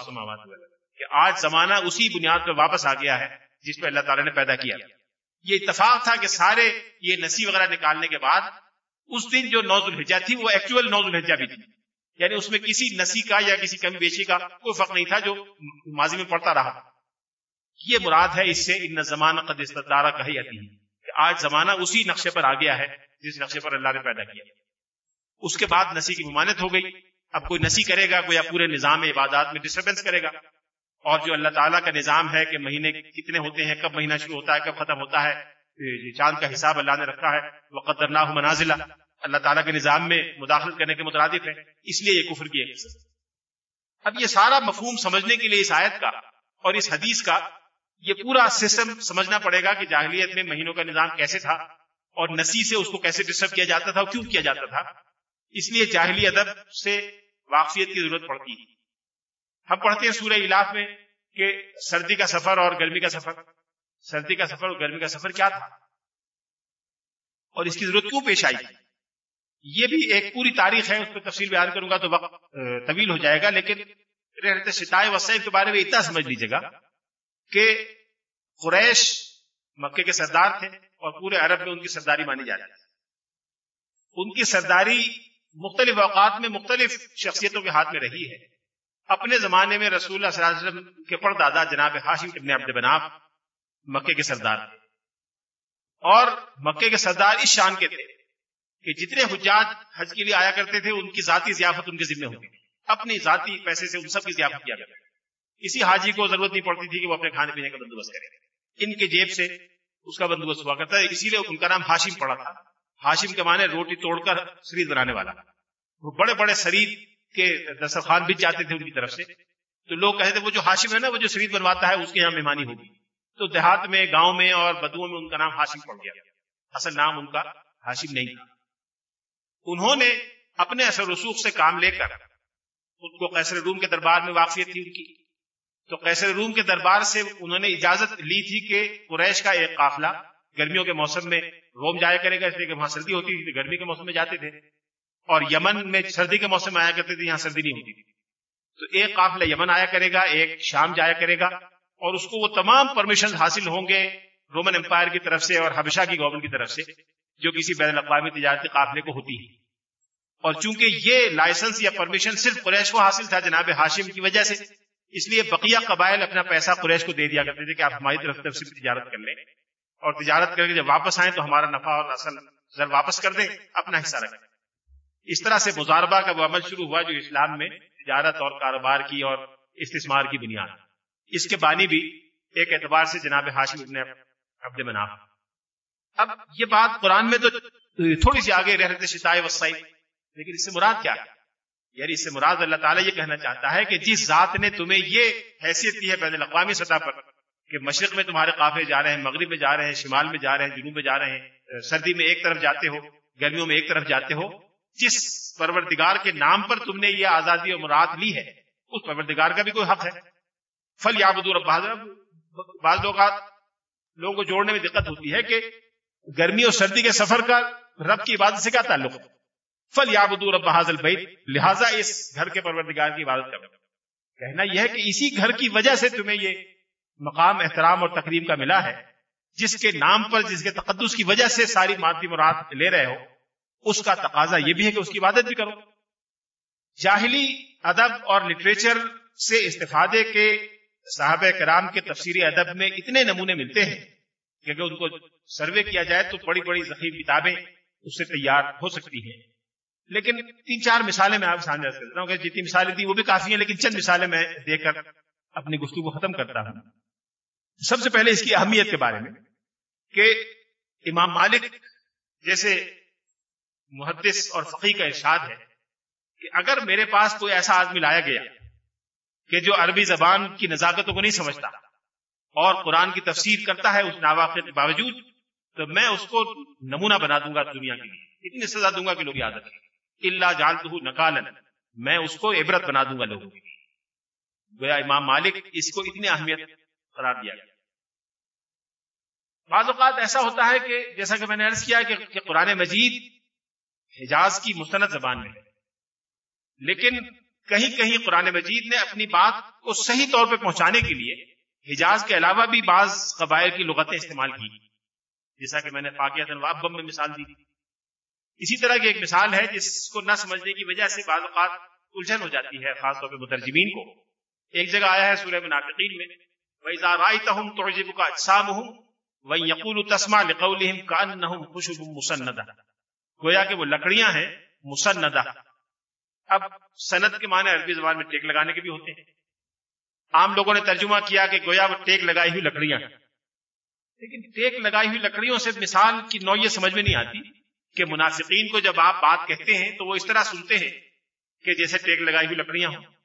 کہ آج زمانہ اسی بنیاد پہ واپس آ گیا ہے، جس پہ اللہ تعالیٰ نے پیدا کیا۔ یہ اتفاق تھا کہ سارے یہ نسی وغیرہ نکالنے کے بعد، اس دن جو نوز الحجا تھی، وہ ایکچوئل نوز الحجا بھی تھی۔ یعنی اس میں کسی نسی کا یا کسی کمی بیشی کا کوئی فرق نہیں تھا جو ماضی میں پڑتا رہا۔ یہ مراد ہے اس سے ان زمانہ قد استدارہ کہی آتی ہے کہ آج زمانہ اسی نقشے پر آ گیا ہے، جس نقشے پر اللہ نے پیدا کیا۔ اس کے بعد نسی کی ممانت ہو گئی۔ اب کوئی نسی کرے گا کوئی پورے نظام عبادات میں ڈسٹربینس کرے گا۔ اور جو اللہ تعالیٰ کا نظام ہے کہ مہینے کتنے ہوتے ہیں، کب مہینہ شروع ہوتا ہے، کب ختم ہوتا ہے چاند کا حساب اللہ نے رکھا ہے وہ قدر نہ منازلہ اللہ تعالیٰ کے نظام میں مداخلت کرنے کے مترادف ہے اس لیے یہ کفر کی ایک اب یہ سارا مفہوم سمجھنے کے لیے اس آیت کا اور اس حدیث کا یہ پورا سسٹم سمجھنا پڑے گا کہ جاہلیت میں مہینوں کا نظام کیسے تھا اور نسی سے اس کو کیسے ڈسٹرب کیا جاتا تھا اور کیوں کیا جاتا تھا۔ اس لیے جاہلی ادب سے واقفیت کی ضرورت پڑتی ہے۔ ہم پڑھتے ہیں سورہ علاف میں کہ سردی کا سفر اور گرمی کا سفر۔ سردی کا سفر اور گرمی کا سفر کیا تھا؟ اور اس کی ضرورت کیوں پیش آئی؟ یہ بھی ایک پوری تاریخ ہے، اس پہ تفصیل بیان کروں گا تو وقت طویل ہو جائے گا، لیکن رہتے شتائے وسائل کے بارے میں اتنا سمجھ لیجیے گا کہ قریش مکے کے سردار تھے اور پورے عرب میں ان کی سرداری مانی جاتی۔ ہے ان کی سرداری مختلف اوقات میں مختلف شخصیتوں کے ہاتھ میں رہی ہے۔ اپنے زمانے میں رسول اللہ صلی اللہ علیہ وسلم کے پردادا جناب ہاشم ابن عبد بناف مکے کے سردار اور مکے کے سردار اس شان کے تھے کہ جتنے حجاج حج کے لیے آیا کرتے تھے، ان کی ذاتی ضیافت ان کے ذمہ ہوتی اپنی ذاتی پیسے سے ان سب کی ضیافت کیا کرتے کسی حاجی کو ضرورت نہیں پڑتی تھی کہ وہ اپنے کھانے پینے کا بندوبست کرے۔ ان کے جیب سے اس کا بندوبست ہوا کرتا ہے، اسی لیے ان کا نام ہاشم پڑا تھا۔ ہاشم کے معنی روٹی توڑ کر شرید بنانے والا۔ وہ بڑے بڑے شرید کے دسترخوان بھی جاتے تھے ان کی طرف سے۔ تو لوگ کہتے تھے وہ جو ہاشم ہے نا، وہ جو شرید بنواتا ہے، اس کے یہاں مہمانی ہوگی۔ تو دیہات میں، گاؤں میں اور بدوؤں میں ان کا نام ہاشم پڑ گیا۔ اصل نام ان کا ہاشم نہیں۔ تھا انہوں نے اپنے اثر رسوخ سے کام لے کر ان کو قیصر روم کے دربار میں واقفیت تھی ان کی۔ تو قیصر روم کے دربار سے انہوں نے اجازت لی تھی کہ قریش کا ایک قافلہ گرمیوں کے موسم میں روم جایا کرے گا اس لیے کہ وہاں سردی ہوتی تھی، گرمی کے موسم میں جاتے تھے۔ اور یمن میں سردی کے موسم میں آیا کرتے تھے، یہاں سردی نہیں ہوتی تھی۔ تو ایک قافلہ یمن آیا کرے گا، ایک شام جایا کرے گا اور اس کو وہ تمام پرمیشن حاصل ہوں گے رومن امپائر کی طرف سے اور حبشہ کی گورنمنٹ کی طرف سے، جو کسی بین الاقوامی تجارتی قافلے کو ہوتی ہے۔ اور چونکہ یہ لائسنس یا پرمیشن صرف قریش کو حاصل تھا جناب ہاشم کی وجہ سے، اس لیے بقیہ قبائل اپنا پیسہ قریش کو دے دیا کرتے تھے کہ آپ ہماری طرف سے تجارت کر لیں۔ اور تجارت کر کے جب واپس آئیں تو ہمارا نفع اور اصل زر واپس کر دیں، اپنا حصہ رکھیں۔ اس طرح سے مزاربہ کا وہ عمل شروع ہوا جو اسلام میں تجارت اور کاروبار کی اور استثمار کی بنیاد۔ اس کے بانی بھی ایک اعتبار سے جناب ہاشم ابن عبد مناف۔ اب یہ بات قرآن میں تو تھوڑی سی آگے رہ رہے شتائے وسائی لیکن اس سے مراد کیا؟ ہے یعنی اس سے مراد اللہ تعالیٰ یہ کہنا چاہتا ہے کہ جس ذات نے تمہیں یہ حیثیت دی ہے بین الاقوامی سطح پر کہ مشرق میں تمہارے قافلے جا رہے ہیں، مغرب میں جا رہے ہیں، شمال میں جا رہے ہیں، جنوب میں جا رہے ہیں سردی میں ایک طرف جاتے ہو، گرمیوں میں ایک طرف جاتے ہو، جس پروردگار کے نام پر تم نے یہ آزادی اور مراد لی ہے، اس پروردگار کا بھی کوئی حق ہے۔ فل یا بدور بعض لوگ لوگوں کو جوڑنے میں دقت ہوتی ہے کہ گرمی اور سردی کے سفر کا رب کی عبادت سے کیا تعلق ہے؟ فل یا بدور اب بحاظ البید لہٰذا اس گھر کے پروردگار کی عبادت کرو۔ کہنا یہ ہے کہ اسی گھر کی وجہ سے تمہیں یہ مقام، احترام اور تقریب کا ملا ہے۔ جس کے نام پر، جس کے تقدس کی وجہ سے ساری مادی مراد لے رہے ہو، اس کا تقاضا یہ بھی ہے کہ اس کی عبادت بھی کرو۔ جاہلی ادب اور لٹریچر سے استفادے کے صحابہ کرام کے تفسیری ادب میں اتنے نمونے ملتے ہیں کہ اگر ان کو سروے کیا جائے تو بڑی بڑی ذخیر کتابیں اس سے تیار ہو سکتی ہیں۔ لیکن تین چار مثالیں میں آپ سامنے کرتا ہوں کہ جتنی مثالیں تھیں وہ بھی کافی ہیں، لیکن چند مثالیں میں دے کر اپنی گفتگو ختم کرتا ہوں۔ سب سے پہلے اس کی اہمیت کے بارے میں کہ امام مالک جیسے محدث اور فقی کا ارشاد ہے کہ اگر میرے پاس کوئی ایسا آدمی لایا گیا کہ جو عربی زبان کی نزاکتوں کو نہیں سمجھتا اور قرآن کی تفسیر کرتا ہے اس ناواقع کے باوجود، تو میں اس کو نمونہ بنا دوں گا دنیا کے لیے۔ اتنی سزا دوں گا کہ لوگ یاد رکھیں۔ اللہ جانت نکالن میں اس کو عبرت بنا دوں گا لوگوں کے لیے۔ گویا امام مالک اس کو اتنی اہمیت قرار دیا گیا۔ بعض اوقات ایسا ہوتا ہے کہ جیسا کہ میں نے عرض کیا کہ قرآن مجید حجاز کی مستند زبان میں ہے۔ لیکن کہیں کہیں قرآن مجید نے اپنی بات کو صحیح طور پہ پہنچانے کے لیے حجاز کے علاوہ بھی بعض قبائل کی لغتیں استعمال کی۔ جیسا کہ میں نے پاکیت بم میں مثال دی۔ اسی طرح کی ایک مثال ہے جس کو نہ سمجھنے کی وجہ سے بعض اوقات الجھن ہو جاتی ہے، خاص طور پہ مترجمین کو۔ ایک جگہ آیا ہے سورہ منافقین میں۔ وَإِذَا رَأَيْتَهُمْ تُعْجِبُكَ أَجْسَامُهُمْ وَيَقُولُ تَسْمَعْ لِقَوْلِهِمْ كَأَنَّهُمْ خُشُبٌ مُسَنَّدَةٌ۔ گویا کہ وہ لکڑیاں ہیں مسندہ اب سند کے معنی عربی زبان میں ٹیک لگانے کے بھی ہوتے ہیں۔ عام لوگوں نے ترجمہ کیا کہ گویا وہ ٹیک لگائی ہوئی لکڑیاں ہیں۔ لیکن ٹیک لگائی ہوئی لکڑیوں سے مثال کی نوعیت سمجھ میں نہیں آتی کہ منافقین کو جب آپ بات کہتے ہیں تو وہ اس طرح سنتے ہیں کہ جیسے ٹیک لگائی ہوئی لکڑیاں ہوں۔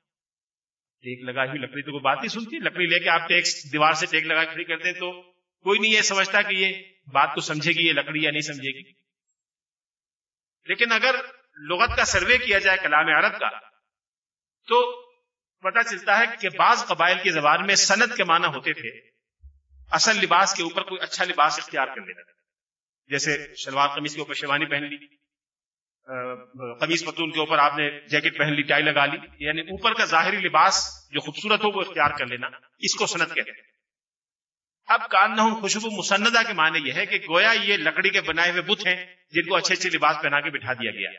ٹیک لگا ہوئی لکڑی تو کوئی بات نہیں سنتی، لکڑی لے کے آپ ٹیک، دیوار سے ٹیک لگا کھڑی کرتے تو کوئی نہیں، یہ سمجھتا کہ یہ بات کو سمجھے گی، یہ لکڑی یا نہیں سمجھے گی۔ لیکن اگر لغت کا سروے کیا جائے کلام عرب کا، تو پتا چلتا ہے کہ بعض قبائل کی زبان میں سند کے معنی ہوتے تھے۔ اصل لباس کے اوپر کوئی اچھا لباس اختیار کر لینا جیسے شلوار قمیص کے اوپر شیوانی پہن لی۔ قمیص پتون کے اوپر آپ نے جیکٹ پہن لی، ٹائی لگا لی یعنی اوپر کا ظاہری لباس جو خوبصورت ہو، وہ اختیار کر لینا۔ اس کو سنت کہتے ہیں۔ اب کان نہ خوشبو مسندہ کے معنی یہ ہے کہ گویا یہ لکڑی کے بنائے ہوئے بت ہیں، جن کو اچھے اچھے لباس پہنا کے بٹھا دیا گیا۔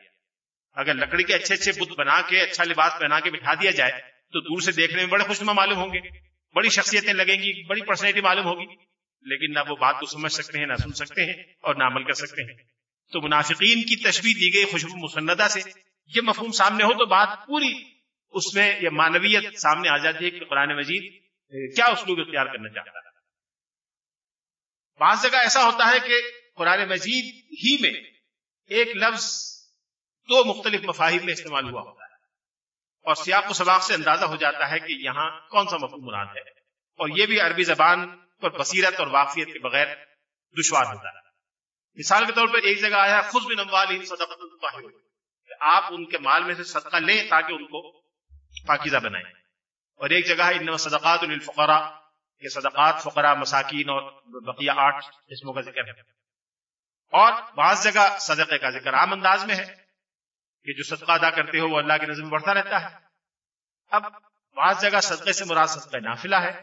اگر لکڑی کے اچھے اچھے بت بنا کے اچھا لباس پہنا کے بٹھا دیا جائے، تو دور سے دیکھنے میں بڑے خوشنما معلوم ہوں گے۔ بڑی شخصیتیں لگیں گی، بڑی پرسنالٹی معلوم ہوگی۔ لیکن نہ وہ بات کو سمجھ سکتے ہیں، نہ سن سکتے ہیں اور نہ عمل کر سکتے ہیں۔ تو منافقین کی تشبیح دی گئی خوشبو مسندہ سے۔ یہ مفہوم سامنے ہو تو بات پوری اس میں یہ مانویت سامنے آ جاتی ہے کہ قرآن مجید کیا اسلوب اختیار کرنا چاہتا ہے۔ بعض جگہ ایسا ہوتا ہے کہ قرآن مجید ہی میں ایک لفظ دو مختلف مفاہم میں استعمال ہوا ہوتا ہے۔ اور سیاق و سباق سے اندازہ ہو جاتا ہے کہ یہاں کون سا مفہوم مراد ہے۔ اور یہ بھی عربی زبان پر بصیرت اور واقفیت کے بغیر دشوار ہوتا ہے۔ مثال کے طور پر ایک جگہ آیا خود بن اموال کہ آپ ان کے مال میں سے صدقہ لیں تاکہ ان کو پاکیزہ بنائیں۔ اور ایک جگہ ہے ان صدقات الفقرا کہ صدقات فقرا مساکین اور بقیہ آٹھ قسموں کا ذکر ہے۔ اور بعض جگہ صدقے کا ذکر عام انداز میں ہے کہ جو صدقہ ادا کرتے ہو وہ اللہ کی نظر میں بڑھتا رہتا ہے۔ اب بعض جگہ صدقے سے مراد صدقہ نافلہ ہے،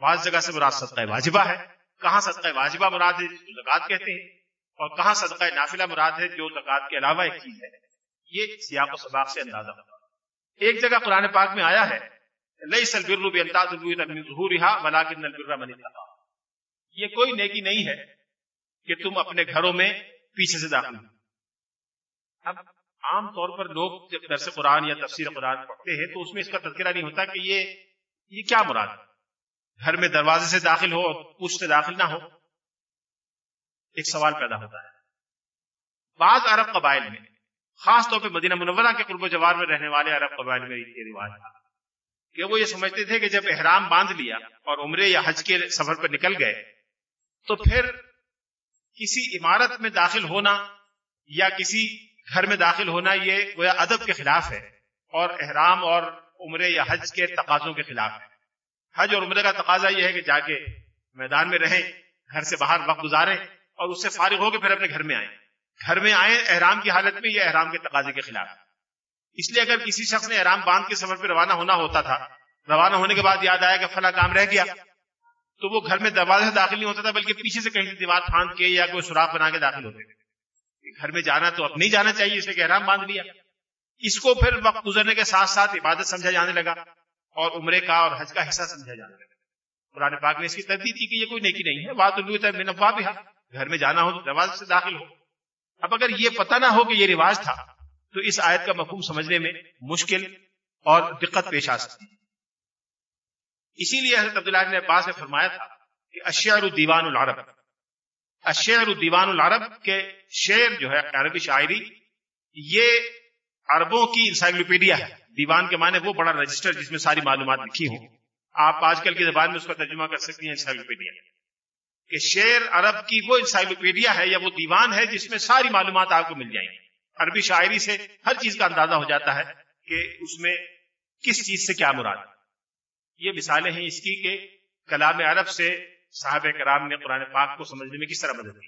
بعض جگہ سے مراد صدقہ واجبہ ہے۔ کہاں صدقہ واجبہ مراد ہے؟ جس کو زکات کہتے ہیں۔ اور کہاں صدقہ نافلہ مراد ہے جو زکات کے علاوہ ایک چیز ہے؟ یہ سیاق و سباق سے اندازہ۔ ایک جگہ قرآن پاک میں آیا ہے یہ کوئی نیکی نہیں ہے کہ تم اپنے گھروں میں پیچھے سے داخل ہو۔ اب عام طور پر لوگ جب درس قرآن یا تفسیر قرآن پڑھتے ہیں تو اس میں اس کا تذکرہ نہیں ہوتا کہ یہ یہ کیا مراد ہے؟ گھر میں دروازے سے داخل ہو اور پوچھ سے داخل نہ ہو۔ ایک سوال پیدا ہوتا ہے۔ بعض عرب قبائل میں، خاص طور پہ مدینہ منورہ کے قرب و جوار میں رہنے والے عرب قبائل میں یہ رواج تھا۔ کہ وہ یہ سمجھتے تھے کہ جب احرام باندھ لیا اور عمرے یا حج کے سفر پر نکل گئے، تو پھر کسی عمارت میں داخل ہونا یا کسی گھر میں داخل ہونا، یہ گویا ادب کے خلاف ہے اور احرام اور عمرے یا حج کے تقاضوں کے خلاف ہے۔ حج اور عمرے کا تقاضا یہ ہے کہ جا کے میدان میں رہیں، گھر سے باہر وقت گزاریں اور اس سے فارغ ہو کے پھر اپنے گھر میں آئے۔ گھر میں آئے، احرام کی حالت میں، یہ احرام کے تقاضے کے خلاف۔ اس لیے اگر کسی شخص نے احرام باندھ کے سفر پہ روانہ ہونا ہوتا تھا، روانہ ہونے کے بعد یاد آیا کہ فلاں کام رہ گیا، تو وہ گھر میں دروازے سے داخل نہیں ہوتا تھا، بلکہ پیچھے سے کہیں دیوار پھاند کے یا کوئی سوراخ بنا کے داخل ہوتے تھے۔ گھر میں جانا تو اب نہیں جانا چاہیے اسے کہ احرام باندھ لیا۔ اس کو پھر وقت گزرنے کے ساتھ ساتھ عبادت سمجھا جانے لگا اور عمرے کا اور حج کا حصہ سمجھا جانے لگا۔ قرآن پاک نے اس کی تردید کی کہ یہ کوئی نیکی نہیں ہے۔ بات بھی گھر میں جانا ہو تو دروازے سے داخل ہو۔ اب اگر یہ پتہ نہ ہو کہ یہ رواج تھا، تو اس آیت کا مفہوم سمجھنے میں مشکل اور دقت پیش آ سکتی۔ اسی لیے حضرت عبداللہ نے عباس نے فرمایا تھا کہ اشعر الدیوان العرب۔ اشعر الدیوان العرب کے شعر جو ہے، عربی شاعری، یہ عربوں کی انسائکلوپیڈیا ہے۔ دیوان کے معنی وہ بڑا رجسٹر جس میں ساری معلومات لکھی ہوں۔ آپ آج کل کی زبان میں اس کا ترجمہ کر سکتی ہیں انسائکلوپیڈیا کہ شعر عرب کی وہ انسائکلوپیڈیا ہے یا وہ دیوان ہے جس میں ساری معلومات آپ کو مل جائیں۔ گی عربی شاعری سے ہر چیز کا اندازہ ہو جاتا ہے کہ اس میں کس چیز سے کیا مراد۔ یہ مثالیں ہیں اس کی کہ کلام عرب سے صاحب کرام نے قرآن پاک کو سمجھنے میں کس طرح مدد کی۔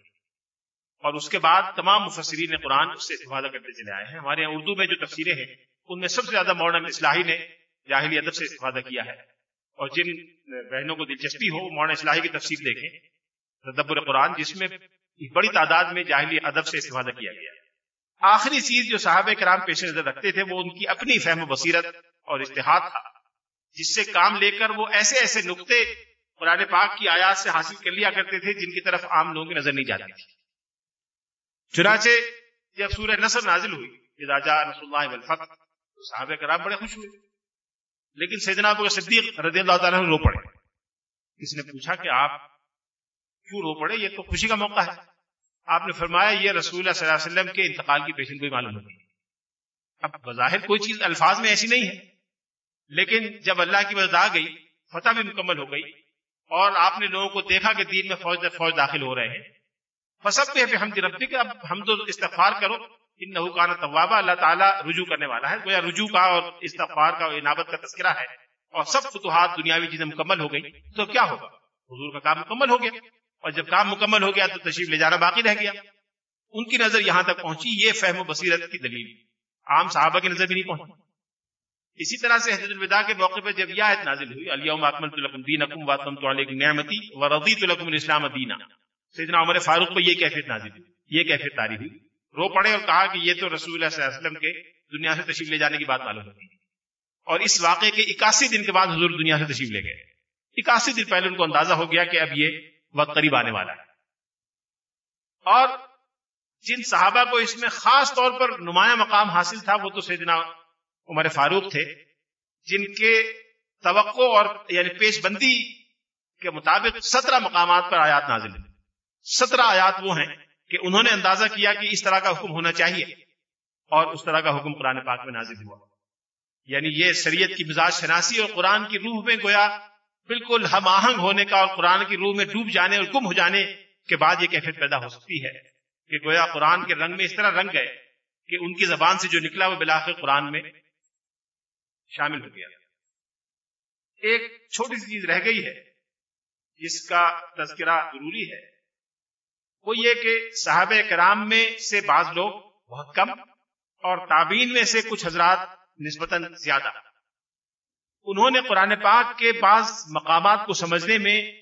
اور اس کے بعد تمام مفسرین قرآن اس سے استفادہ کرتے چلے آئے ہیں۔ ہمارے یہاں اردو میں جو تفسیریں ہیں، ان میں سب سے زیادہ مولانا اصلاحی نے جاہلی ادب سے استفادہ کیا ہے۔ اور جن بہنوں کو دلچسپی ہو مولانا اصلاحی کی تفسیر دیکھیں تدبر قرآن جس میں بڑی تعداد میں جاہلی ادب سے استفادہ کیا گیا۔ آخری چیز جو صحابہ کرام پیش نظر رکھتے تھے وہ ان کی اپنی فہم و بصیرت اور اشتہاد تھا، جس سے کام لے کر وہ ایسے ایسے نقطے قرآن پاک کی آیات سے حاصل کر لیا کرتے تھے جن کی طرف عام لوگوں کی نظر نہیں جاتی تھی۔ چنانچہ جب سورہ نصر نازل ہوئی راجا رسول اللہ والفتح، تو صحابہ کرام بڑے خوش ہوئے۔ لیکن سیدنا ابو صدیق رضی اللہ تعالیٰ رو پڑے۔ اس نے پوچھا کہ آپ کیوں رو پڑے، یہ تو خوشی کا موقع ہے۔ آپ نے فرمایا، یہ رسول اللہ صلی اللہ علیہ وسلم کے انتقال کی پیشن کوئی معلوم ہوتی ہے۔ اب بظاہر کوئی چیز الفاظ میں ایسی نہیں ہے۔ لیکن جب اللہ کی مدد آ گئی، فتح بھی مکمل ہو گئی، اور آپ نے لوگوں کو دیکھا کہ دین میں فوج در فوج داخل ہو رہے ہیں۔ فسب پہ ہم ربی کہ اب ہم تو استغفار کرو۔ ان نحوکانہ طوابہ اللہ تعالیٰ رجوع کرنے والا ہے۔ گویا رجوع کا اور استغفار کا اور انابت کا تذکرہ ہے۔ اور سب فتوحات دنیاوی چیزیں مکمل ہو گئی، تو کیا ہوگا؟ حضور کا کام مکمل ہو گیا۔ اور جب کام مکمل ہو گیا تو تشریف لے جانا باقی رہ گیا۔ ان کی نظر یہاں تک پہنچی، یہ فہم و بصیرت کی دلیل۔ عام صحابہ کی نظر بھی نہیں پہنچی۔ اسی طرح سے حضرت الوداع کے موقع پہ جب یہ آیت نازل ہوئی علیہم اکملت لکم دینکم واتممت علیکم نعمتی ورضیت لکم الاسلام دینا سیدنا عمر فاروق پہ یہ کیفیت نازل ہوئی، یہ کیفیت تاری ہوئی۔ رو پڑے اور کہا کہ یہ تو رسول اللہ صلی اللہ علیہ وسلم کے دنیا سے تشریف لے جانے کی بات معلوم ہوتی۔ ہے اور اس واقعے کے اکاسی دن کے بعد حضور دنیا سے تشریف لے گئے۔ اکاسی دن پہلے ان کو اندازہ ہو گیا کہ اب یہ وقت قریب آنے والا ہے۔ اور جن صحابہ کو اس میں خاص طور پر نمایاں مقام حاصل تھا، وہ تو سیدنا عمر فاروق تھے، جن کے توقع اور یعنی پیش بندی کے مطابق سترہ مقامات پر آیات نازل ہیں۔ سترہ آیات وہ ہیں کہ انہوں نے اندازہ کیا کہ اس طرح کا حکم ہونا چاہیے اور اس طرح کا حکم قرآن پاک میں نازل ہوا۔ یعنی یہ شریعت کی مزاج شناسی اور قرآن کی روح میں گویا بالکل ہم آہنگ ہونے کا اور قرآن کی روح میں ڈوب جانے اور گم ہو جانے کے بعد یہ کیفیت پیدا ہو سکتی ہے کہ گویا قرآن کے رنگ میں اس طرح رنگ گئے کہ ان کی زبان سے جو نکلا وہ بلاخر قرآن میں شامل ہو گیا۔ ایک چھوٹی سی چیز رہ گئی ہے، جس کا تذکرہ ضروری ہے۔ وہ یہ کہ صحابہ کرام میں سے بعض لوگ بہت کم اور تابین میں سے کچھ حضرات نسبتاً زیادہ۔ انہوں نے قرآن پاک کے بعض مقامات کو سمجھنے میں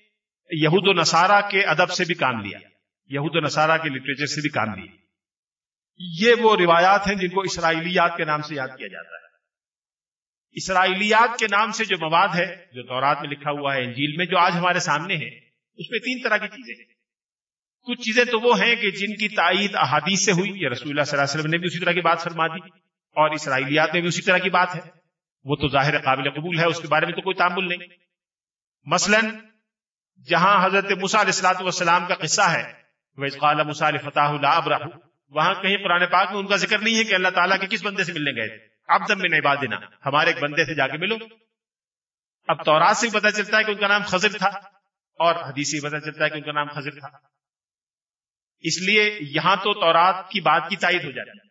یہود و نصارہ کے ادب سے بھی کام لیا۔ یہود و نصارہ کے لٹریچر سے بھی کام لیا۔ یہ وہ روایات ہیں جن کو اسرائیلیات کے نام سے یاد کیا جاتا ہے۔ اسرائیلیات کے نام سے جو مواد ہے، جو دورات میں لکھا ہوا ہے، انجیل میں، جو آج ہمارے سامنے ہے اس میں تین طرح کی چیزیں ہیں۔ کچھ چیزیں تو وہ ہیں کہ جن کی تائید احادیث سے ہوئی یا رسول اللہ صلی اللہ علیہ وسلم نے بھی اسی طرح کی بات فرما دی اور اسرائیلیات میں بھی اسی طرح کی بات ہے۔ وہ تو ظاہر قابل قبول ہے، اس کے بارے میں تو کوئی تعمل نہیں۔ مثلا، جہاں حضرت مسا علیہ السلاط والسلام کا قصہ ہے فتح اللہ وہاں کہیں قرآن پاک میں ان کا ذکر نہیں ہے کہ اللہ تعالیٰ کے کس بندے سے ملنے گئے۔ اب دم میں نہیں بات دینا ہمارے ایک بندے سے جا کے ملو۔ اب تورات سے بھی چلتا ہے کہ ان کا نام خضر تھا، اور حدیث سے پتا چلتا ہے کہ ان کا نام خضر تھا۔ اس لیے یہاں تو تورات کی بات کی تائید ہو جاتی ہے۔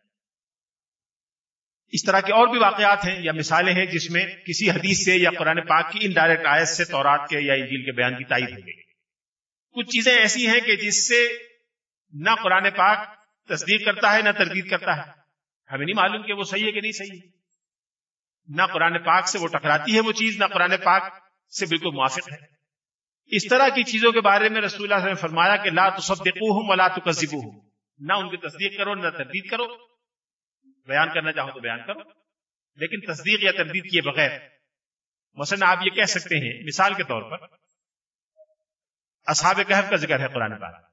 اس طرح کے اور بھی واقعات ہیں یا مثالیں ہیں جس میں کسی حدیث سے یا قرآن پاک کی انڈائریکٹ آیت سے تورات کے یا انجیل کے بیان کی تائید ہو گئی۔ کچھ چیزیں ایسی ہیں کہ جس سے نہ قرآن پاک تصدیق کرتا ہے، نہ تردید کرتا ہے۔ ہمیں نہیں معلوم کہ وہ صحیح ہے کہ نہیں صحیح۔ ہے نہ قرآن پاک سے وہ ٹکراتی ہے وہ چیز، نہ قرآن پاک سے بالکل موافق ہے۔ اس طرح کی چیزوں کے بارے میں رسول اللہ نے فرمایا کہ لا تصدقوہم ولا تکذبوہم۔ نہ ان کی تصدیق کرو، نہ تردید کرو۔ بیان کرنا چاہو تو بیان کرو۔ لیکن تصدیق یا تردید کیے بغیر۔ مثلا آپ یہ کہہ سکتے ہیں، مثال کے طور پر، اصحاب کہف کا ذکر ہے قرآن پاک۔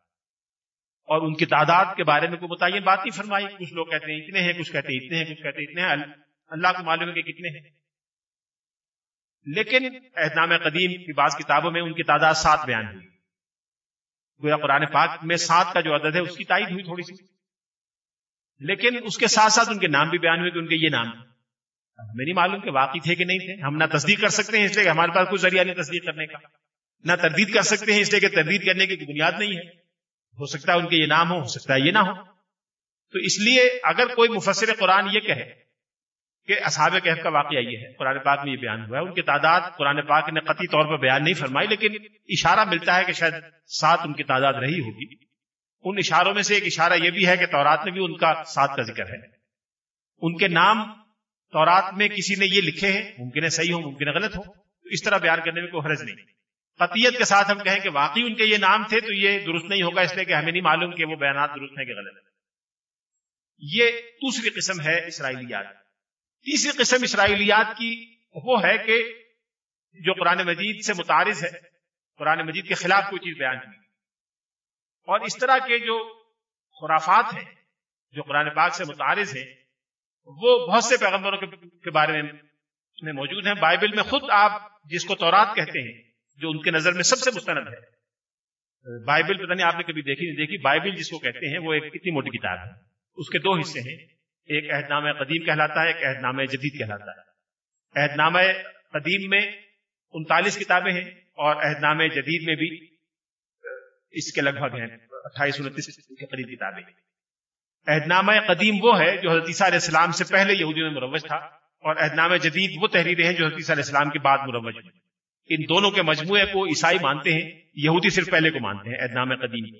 اور ان کی تعداد کے بارے میں کوئی متعین بات نہیں فرمائی۔ کچھ لوگ کہتے ہیں اتنے ہیں، کچھ کہتے ہیں اتنے ہیں، کچھ کہتے ہیں اتنے ہیں۔ اللہ کو معلوم ہے کہ کتنے ہیں۔ لیکن اہدنام قدیم کی بعض کتابوں میں ان کی تعداد سات بیان ہوئی۔ گویا قرآن پاک میں سات کا جو عدد ہے، اس کی تائید ہوئی تھوڑی سی۔ لیکن اس کے ساتھ ساتھ ان کے نام بھی بیان ہوئے کہ ان کے یہ نام میری معلوم کہ واقعی تھے کہ نہیں تھے۔ ہم نہ تصدیق کر سکتے ہیں اس لیے کہ ہمارے پاس کوئی ذریعہ نہیں تصدیق کرنے کا۔ نہ تردید کر سکتے ہیں اس لیے کہ تردید کرنے کی بنیاد نہیں ہے۔ ہو سکتا ہے ان کے یہ نام ہو ہو سکتا ہے یہ نہ ہو۔ تو اس لیے اگر کوئی مفسر قرآن یہ کہے کہ اصحاب کہف کا واقعہ یہ ہے، قرآن پاک میں یہ بیان ہوا ہے۔ ان کی تعداد قرآن پاک نے قطعی طور پر بیان نہیں فرمائی، لیکن اشارہ ملتا ہے کہ شاید سات ان کی تعداد رہی ہوگی۔ ان اشاروں میں سے ایک اشارہ یہ بھی ہے کہ تورات میں بھی ان کا ساتھ کا ذکر ہے۔ ان کے نام تورات میں کسی نے یہ لکھے ہیں، ممکن ہے صحیح ہو، ممکن ہے غلط ہو، تو اس طرح بیان کرنے میں کوئی حرج نہیں۔ قطیت کے ساتھ ہم کہیں کہ واقعی ان کے یہ نام تھے تو یہ درست نہیں ہوگا، اس لیے کہ ہمیں نہیں معلوم کہ وہ بیانات درست ہیں کہ غلط ہے یہ دوسری قسم ہے اسرائیلیات۔ تیسری قسم اسرائیلیات کی وہ ہے کہ جو قرآن مجید سے متعارض ہے، قرآن مجید کے خلاف کوئی چیز بیان کی اور اس طرح کے جو خرافات ہیں، جو قرآن پاک سے متعارض ہیں، وہ بہت سے پیغمبروں کے بارے میں موجود ہیں۔ بائبل میں خود آپ جس کو تورات کہتے ہیں، جو ان کے نظر میں سب سے مستند ہے۔ بائبل پتہ نہیں آپ نے کبھی دیکھی نہیں دیکھی۔ بائبل جس کو کہتے ہیں، وہ ایک کتنی موٹی کتاب ہے۔ اس کے دو حصے ہیں۔ ایک عہد نامہ قدیم کہلاتا ہے، ایک عہد نامہ جدید کہلاتا ہے۔ عہد نامہ قدیم میں انتالیس کتابیں ہیں اور عہد نامہ جدید میں بھی اس کے لگ بھگ ہیں، اٹھائیس انتیس کے قریب کتابیں عہد نامہ قدیم وہ ہے جو حضرت عیسیٰ علیہ السلام سے پہلے یہودیوں میں مروج تھا اور عہد نامہ جدید وہ تحریریں ہیں جو حضرت عیسیٰ علیہ السلام کے بعد مروج ہیں۔ ان دونوں کے مجموعے کو عیسائی مانتے ہیں، یہودی صرف پہلے کو مانتے ہیں عہد نامہ قدیم۔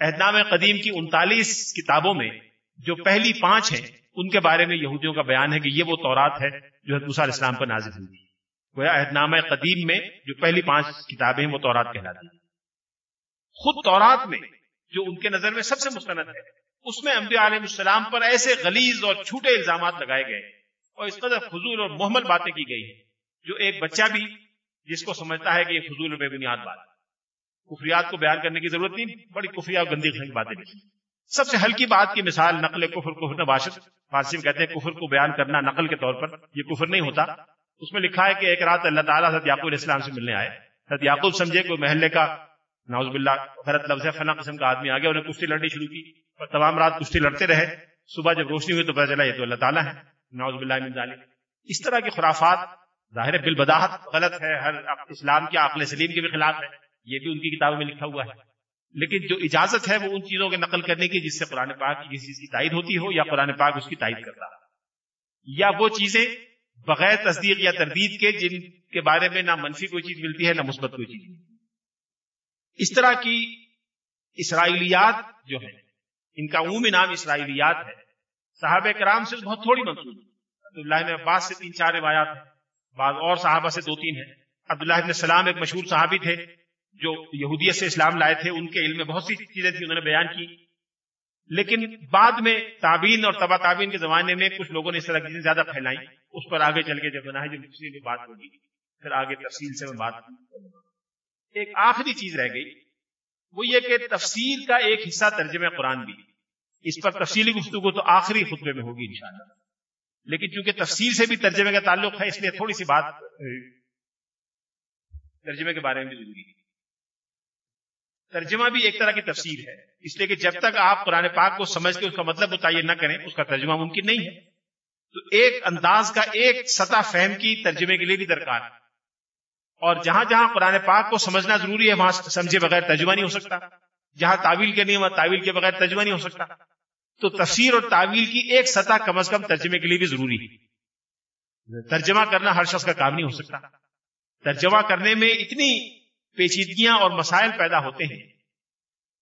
عہد نامہ قدیم کی انتالیس کتابوں میں جو پہلی پانچ ہیں، ان کے بارے میں یہودیوں کا بیان ہے کہ یہ وہ تورات ہے جو حضرت علیہ السلام پر نازل ہوئی۔ گویا عہد نامہ قدیم میں جو پہلی پانچ کتابیں ہیں، وہ تورات کہلاتی ہیں۔ خود تورات میں، جو ان کے نظر میں سب سے مستند ہے۔ اس میں انبیاء علیہ السلام پر ایسے غلیظ اور چھوٹے الزامات لگائے گئے اور اس قدر فضول اور محمل باتیں کی گئی ہیں، جو ایک بچہ بھی جس کو سمجھتا ہے کہ یہ فضول بے بنیاد بات کفریات کو بیان کرنے کی ضرورت نہیں، بڑی کفریات اور گندی کی باتیں لکھی۔ سب سے ہلکی بات کی مثال نقل کفر کفر نباشت۔ فارسی میں کہتے ہیں کفر کو بیان کرنا نقل کے طور پر یہ کفر نہیں ہوتا۔ اس میں لکھا ہے کہ ایک رات اللہ تعالیٰ حضرت یعقوب علیہ السلام سے ملنے آئے۔ حضرت یعقوب سمجھے کوئی محلے کا ناؤز باللہ، غلط لفظ فنا قسم کا آدمی آ گیا انہیں کشتی لڑنی شروع کی۔ اور تمام رات کشتی لڑتے رہے۔ صبح جب روشنی ہوئی تو پتا چلا یہ تو اللہ تعالیٰ ہے۔ ناؤز باللہ من ذالک۔ اس طرح کی خرافات ظاہر بالبداحت غلط ہے، ہر اسلام کے عقل سلیم کے بھی خلاف ہے۔ یہ بھی ان کی کتابوں میں لکھا ہوا ہے۔ لیکن جو اجازت ہے وہ ان چیزوں کے نقل کرنے کی، جس سے قرآن پاک کی کسی چیز کی تائید ہوتی ہو یا قرآن پاک اس کی تائید کرتا یا وہ چیزیں بغیر تصدیق یا تردید کے، جن کے بارے میں نہ منفی کوئی چیز ملتی ہے، نہ مثبت کوئی چیز ملتی ہے۔ اس طرح کی اسرائیلیات جو ہیں، ان کا عمومی نام اسرائیلیات ہے۔ صحابہ کرام سے بہت تھوڑی منسوخ عبداللہ میں عباس سے تین چار روایات ہیں۔ بعض اور صحابہ سے دو تین ہیں۔ عبداللہ ابن السلام ایک مشہور صحابی تھے جو یہودیت سے اسلام لائے تھے۔ ان کے علم میں بہت سی چیزیں تھیں، انہوں نے بیان کی۔ لیکن بعد میں تابین اور تبا تابین کے زمانے میں کچھ لوگوں نے اس طرح کی چیزیں زیادہ پھیلائیں۔ اس پر آگے چل کے جب بنا ہے، جو مسلم میں بات ہوگی۔ پھر آگے تفصیل سے میں بات ایک آخری چیز رہ گئی، وہ یہ کہ تفصیل کا ایک حصہ ترجمہ قرآن بھی۔ اس پر تفصیلی گفتگو تو آخری خطبے میں ہوگی انشاءاللہ۔ لیکن چونکہ تفصیل سے بھی ترجمے کا تعلق ہے، اس لیے تھوڑی سی بات ترجمے کے بارے میں بھی ضروری ہے۔ ترجمہ بھی ایک طرح کی تفسیر ہے، اس لیے کہ جب تک آپ قرآن پاک کو سمجھ کے اس کا مطلب متعین نہ کریں، اس کا ترجمہ ممکن نہیں ہے۔ تو ایک انداز کا ایک سطح فہم کی ترجمے کے لیے بھی درکار ہے۔ اور جہاں جہاں قرآن پاک کو سمجھنا ضروری ہے، وہاں سمجھے بغیر ترجمہ نہیں ہو سکتا۔ جہاں تعویل کے نہیں تعویل کے بغیر ترجمہ نہیں ہو سکتا۔ تو تفسیر اور تعویل کی ایک سطح کم از کم ترجمے کے لیے بھی ضروری ہے۔ ترجمہ کرنا ہر شخص کا کام نہیں ہو سکتا۔ ترجمہ کرنے میں اتنی پیچیدگیاں اور مسائل پیدا ہوتے ہیں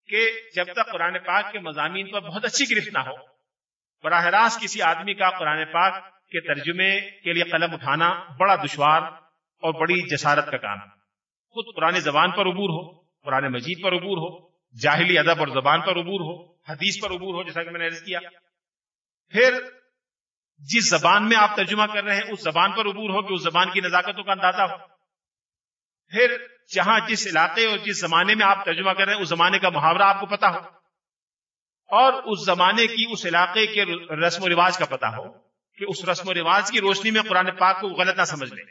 کہ جب تک قرآن پاک کے مضامین پر بہت اچھی گرفت نہ ہو، براہ راست کسی آدمی کا قرآن پاک کے ترجمے کے لیے قلم اٹھانا بڑا دشوار اور بڑی جسارت کا کام خود قرآن زبان پر عبور ہو، قرآن مجید پر عبور ہو، جاہلی ادب اور زبان پر عبور ہو، حدیث پر عبور ہو، جیسا کہ میں نے عرض کیا۔ پھر جس زبان میں آپ ترجمہ کر رہے ہیں، اس زبان پر عبور ہو کہ اس زبان کی نزاکتوں کا اندازہ ہو۔ پھر جہاں جس علاقے اور جس زمانے میں آپ ترجمہ کر رہے ہیں، اس زمانے کا محاورہ آپ کو پتا ہو۔ اور اس زمانے کی اس علاقے کے رسم و رواج کا پتا ہو کہ اس رسم و رواج کی روشنی میں قرآن پاک کو غلط نہ سمجھ لیں۔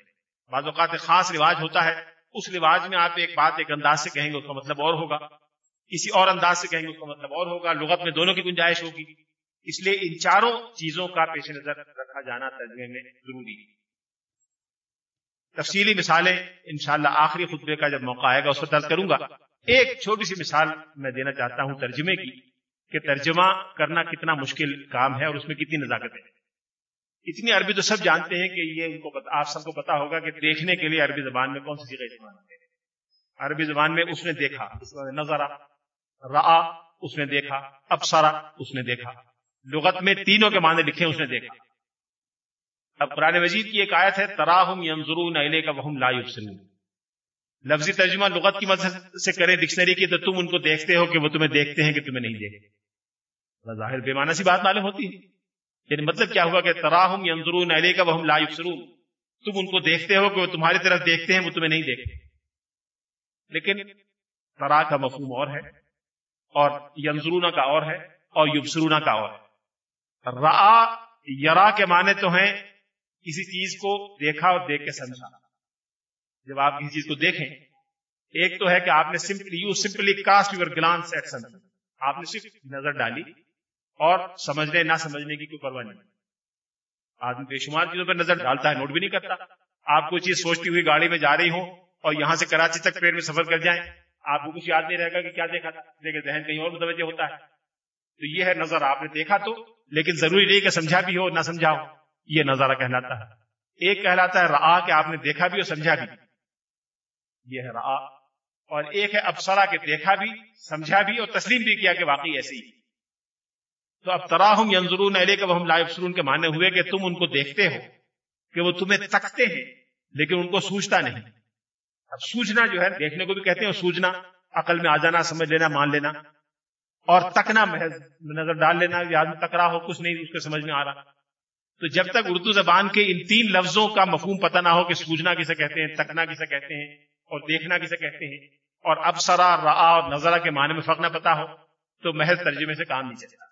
بعض اوقات خاص رواج ہوتا ہے، اس رواج میں آپ ایک بات ایک انداز سے کہیں گے، اس کا مطلب اور ہوگا۔ کسی اور انداز سے کہیں گے، اس کا مطلب اور ہوگا۔ لغت میں دونوں کی گنجائش ہوگی۔ اس لیے ان چاروں چیزوں کا پیش نظر رکھا جانا ترجمے میں ضروری ہے۔ تفصیلی مثالیں انشاءاللہ آخری خطبے کا جب موقع آئے گا، اس پر درد کروں گا۔ ایک چھوٹی سی مثال میں دینا چاہتا ہوں ترجمے کی، کہ ترجمہ کرنا کتنا مشکل کام ہے اور اس میں کتنی نزاکت ہے اتنی عربی تو سب جانتے ہیں کہ یہ ان کو آپ سب کو پتا ہوگا کہ دیکھنے کے لیے عربی زبان میں کون سی چیزیں استعمال ہوتے ہیں عربی زبان میں اس نے دیکھا نظر را اس نے دیکھا ابسرا اس نے دیکھا۔ لغت میں تینوں کے معنی لکھے، اس نے دیکھا۔ اب قرآن مجید کی ایک آیت ہے، تراہم ینظرون الیک وهم لا یبصرون۔ لفظی ترجمہ لغت کی مدد سے کرے ڈکشنری کی، تو تم ان کو دیکھتے ہو کہ وہ تمہیں دیکھتے ہیں کہ تمہیں نہیں دیکھتے۔ ظاہر بے معنی سی بات معلوم ہوتی ہے۔ یعنی مطلب کیا ہوا کہ تراہم ینظرون الیک وهم لا یبصرون؟ تم ان کو دیکھتے ہو کہ وہ تمہاری طرف دیکھتے ہیں، وہ تمہیں نہیں دیکھتے۔ لیکن ترا کا مفہوم اور ہے، اور ینظرون کا اور ہے، اور یبصرون کا اور ہے۔ را یرا کے معنی تو ہیں کسی چیز کو دیکھا اور دیکھ کے سمجھا۔ جب آپ کسی چیز کو دیکھیں، ایک تو ہے کہ آپ نے simply you simply cast your glance at some آپ نے صرف نظر ڈالی۔ اور سمجھنے نہ سمجھنے کی کوئی پرواہ نہیں۔ آدمی بے شمار چیزوں پہ نظر ڈالتا ہے، نوٹ بھی نہیں کرتا۔ آپ کوئی چیز سوچتی ہوئی گاڑی میں جا رہی ہوں اور یہاں سے کراچی تک ٹرین میں سفر کر جائیں، آپ کو کچھ یاد نہیں رہے گا کہ کیا دیکھا تھا۔ لیکن ذہن کہیں اور متوجہ ہوتا ہے۔ تو یہ ہے نظر، آپ نے دیکھا تو، لیکن ضروری نہیں کہ سمجھا بھی ہو، نہ سمجھا ہو یہ نظارہ کہلاتا ہے۔ ایک کہلاتا ہے را کہ آپ نے دیکھا بھی اور سمجھا بھی۔ یہ ہے را اور ایک ہے ابسرا کہ دیکھا بھی، سمجھا بھی اور تسلیم بھی کیا کہ واقعی ایسی ہی۔ تو اب تراہم ینظرون علیہ کا ہم لائف سرون کے معنی ہوئے کہ تم ان کو دیکھتے ہو کہ وہ تمہیں تکتے ہیں، لیکن ان کو سوچتا نہیں۔ اب سوچنا جو ہے، دیکھنے کو بھی کہتے ہیں سوچنا عقل میں آ جانا، سمجھ لینا، مان لینا، اور تکنا محض نظر ڈال لینا آدمی تکرا ہو، کچھ نہیں، اس کے سمجھ میں آ رہا۔ تو جب تک اردو زبان کے ان تین لفظوں کا مفہوم پتہ نہ ہو کہ سوچنا کسے کہتے ہیں، تکنا کسے کہتے ہیں، اور دیکھنا کسے کہتے ہیں، اور ابسرا را اور نظرہ کے معنی میں فرق نہ پتا ہو، تو محض ترجمے سے کام نہیں چلتا۔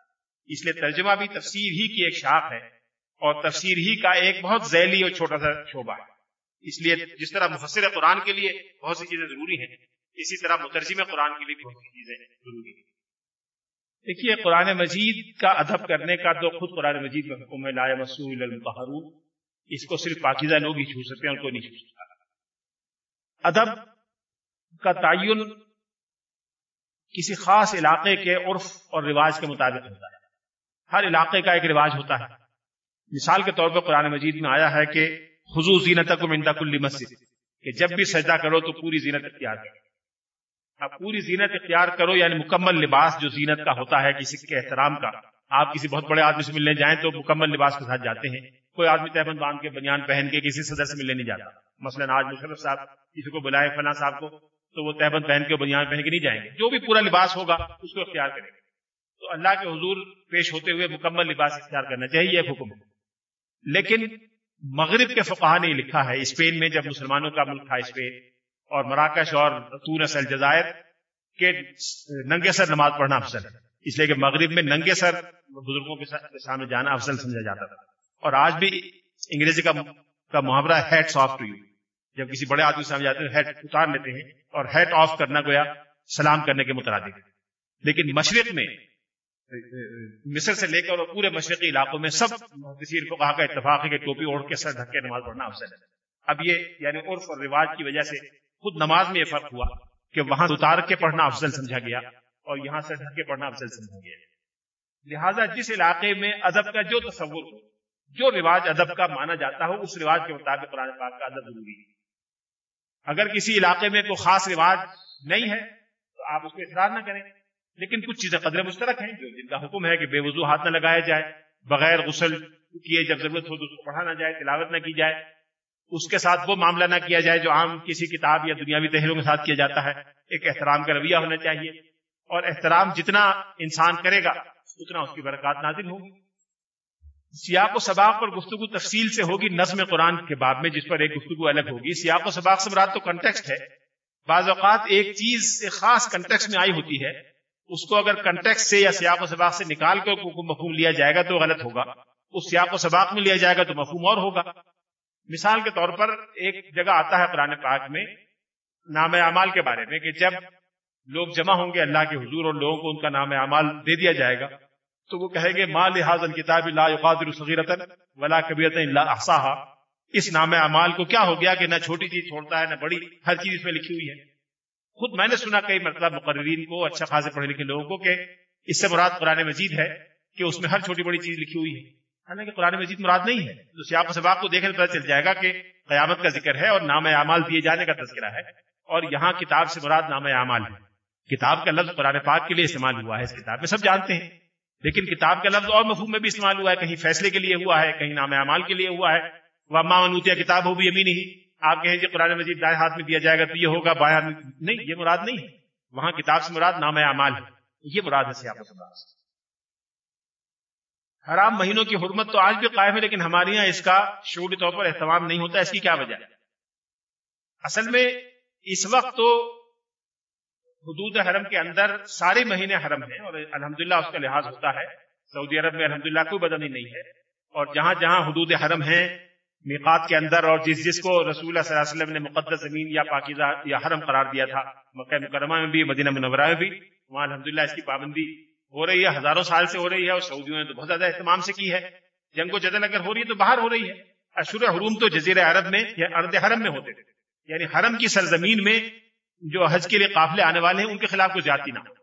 اس لیے ترجمہ بھی تفسیر ہی کی ایک شاخ ہے اور تفسیر ہی کا ایک بہت ذیلی اور چھوٹا سا شعبہ ہے۔ اس لیے جس طرح مفسر قرآن کے لیے بہت سی چیزیں ضروری ہیں، اسی طرح مترجم قرآن کے لیے بہت سی چیزیں ضروری ہیں۔ دیکھیے، قرآن مجید کا ادب کرنے کا تو خود قرآن مجید میں حکم ہے، لا مسور المتحرون اس کو صرف پاکیزہ لوگ ہی چھو سکتے ہیں، ان کو نہیں چھو سکتا۔ ادب کا تعین کسی خاص علاقے کے عرف اور رواج کے مطابق ہوتا ہے۔ ہر علاقے کا ایک رواج ہوتا ہے۔ مثال کے طور پر قرآن مجید میں آیا ہے کہ حضو زینت کو منڈا کلی مسجد، کہ جب بھی سجدہ کرو تو پوری زینت اختیار کرو۔ اب پوری زینت اختیار کرو یعنی مکمل لباس جو زینت کا ہوتا ہے، کسی کے احترام کا۔ آپ کسی بہت بڑے آدمی سے ملنے جائیں تو مکمل لباس کے ساتھ جاتے ہیں۔ کوئی آدمی تہبند باندھ کے بنیان پہن کے کسی صدر سے ملنے نہیں جاتا۔ مثلا آج مشرف صاحب کسی کو بلائے فلاں صاحب کو، تو وہ تہبند پہن کے بنیان پہن کے نہیں جائیں گے۔ جو بھی پورا لباس ہوگا، اس کو اختیار کریں گے۔ تو اللہ کے حضور پیش ہوتے ہوئے مکمل لباس اختیار کرنا چاہیے، یہ حکم۔ لیکن مغرب کے فقہ نے لکھا ہے، اسپین میں جب مسلمانوں کا ملک تھا اسپین اور مراکش اور تونس الجزائر کے ننگے سر نماز پڑھنا افضل ہے۔ اس لیے کہ مغرب میں ننگے سر بزرگوں کے سامنے جانا افضل سمجھا جاتا تھا۔ اور آج بھی انگریزی کا کا محاورہ ہیٹ آف ٹو یو۔ جب کسی بڑے آدمی سامنے جاتے ہیں ہیٹ اتار لیتے ہیں اور ہیٹ آف کرنا گویا سلام کرنے کے مترادف لیکن مشرق میں مصر سے لے کر اور پورے مشرقی علاقوں میں سب کسی فقہ کا اتفاق ہے کہ ٹوپی اوڑھ کے سر ڈھک کے نماز پڑھنا افضل ہے۔ اب یہ یعنی عرف اور رواج کی وجہ سے خود نماز میں یہ فرق ہوا کہ وہاں اتار کے پڑھنا افضل سمجھا گیا اور یہاں سے ڈھک کے پڑھنا افضل سمجھا گیا۔ لہذا جس علاقے میں ادب کا جو تصور ہو، جو رواج ادب کا مانا جاتا ہو، اس رواج کے مطابق قرآن پاک کا ادب ضروری ہے۔ اگر کسی علاقے میں کوئی خاص رواج نہیں ہے، تو آپ اس کو اصرار نہ کریں۔ لیکن کچھ چیزیں قدر مشترک ہیں جو جن کا حکم ہے کہ بے وضو ہاتھ نہ لگایا جائے، بغیر غسل کیے جب ضرورت ہو تو اس کو پڑھا نہ جائے، تلاوت نہ کی جائے، اس کے ساتھ وہ معاملہ نہ کیا جائے جو عام کسی کتاب یا دنیاوی تحریروں کے ساتھ کیا جاتا ہے۔ ایک احترام کا رویہ ہونا چاہیے۔ اور احترام جتنا انسان کرے گا، اتنا اس کی برکات نازل ہوگی۔ سیاق و سباق پر گفتگو تفصیل سے ہوگی نظم قرآن کے باب میں، جس پر ایک گفتگو الگ ہوگی۔ سیاق و سباق سے مراد تو کنٹیکسٹ ہے۔ بعض اوقات ایک چیز ایک خاص کنٹیکسٹ میں آئی ہوتی ہے۔ اس کو اگر کنٹیکس سے یا سیاق و سباق سے نکال کر مفہوم لیا جائے گا تو غلط ہوگا۔ اس سیاق و سباق میں لیا جائے گا تو مفہوم اور ہوگا۔ مثال کے طور پر ایک جگہ آتا ہے قرآن پاک میں نام اعمال کے بارے میں کہ جب لوگ جمع ہوں گے اللہ کے حضور اور لوگوں کو ان کا نام اعمال دے دیا جائے گا، تو وہ کہیں گے ماں لحاظ الکتاب لا يقادر صغیرتا ولا کبیرتا الا احصاها۔ اس نام اعمال کو کیا ہو گیا کہ نہ چھوٹی چیز چھوڑتا ہے، نہ بڑی، ہر چیز اس میں لکھی ہوئی ہے۔ خود میں نے سنا کئی مرتبہ مقررین کو اچھا خاصے پڑھے لکھے لوگوں کو کہ اس سے مراد قرآن مجید ہے کہ اس میں ہر چھوٹی بڑی چیز لکھی ہوئی ہے۔ حالانکہ قرآن مجید مراد نہیں ہے۔ تو سیاق و سباق کو دیکھنے پتہ چل جائے گا کہ قیامت کا ذکر ہے اور نام اعمال دیے جانے کا تذکرہ ہے اور یہاں کتاب سے مراد نام اعمال ہے۔ کتاب کا لفظ قرآن پاک کے لیے استعمال ہوا ہے، اس کتاب میں سب جانتے ہیں۔ لیکن کتاب کا لفظ اور مفہوم میں بھی استعمال ہوا ہے، کہیں فیصلے کے لیے ہوا ہے، کہیں نام اعمال کے لیے ہوا ہے۔ وہ ماں منوتیا کتاب ہو بھی امی نہیں آپ کہیں جی قرآن مجید دائیں ہاتھ میں دیا جائے گا تو یہ ہوگا، بائیں ہاتھ میں نہیں، یہ مراد نہیں ہے۔ وہاں کتاب سے مراد نام اعمال ہے۔ یہ مراد ہے سیاق و حرام مہینوں کی حرمت تو آج بھی قائم ہے، لیکن ہمارے یہاں اس کا شعوری طور پر اہتمام نہیں ہوتا، اس کی کیا وجہ ہے؟ اصل میں اس وقت تو حدود حرم کے اندر سارے مہینے حرم ہیں اور الحمدللہ اس کا لحاظ ہوتا ہے۔ سعودی عرب میں الحمدللہ کوئی بدنی نہیں ہے۔ اور جہاں جہاں حدود حرم ہیں میقات کے اندر اور جس جس کو رسول اللہ صلی اللہ علیہ وسلم نے مقدس زمین یا پاکیزہ یا حرم قرار دیا تھا، مکہ مکرمہ میں بھی، مدینہ منورہ میں بھی، وہاں الحمدللہ اس کی پابندی ہو رہی ہے، ہزاروں سال سے ہو رہی ہے اور سعودیوں نے تو بہت زیادہ اہتمام سے کی ہے۔ جنگ و جدل اگر ہو رہی ہے تو باہر ہو رہی ہے۔ اشور حروم تو جزیر عرب میں یا ارد حرم میں ہوتے تھے۔ یعنی حرم کی سرزمین میں جو حج کے لیے قافلے آنے والے ہیں، ان کے خلاف کوئی زیادتی نہ ہو۔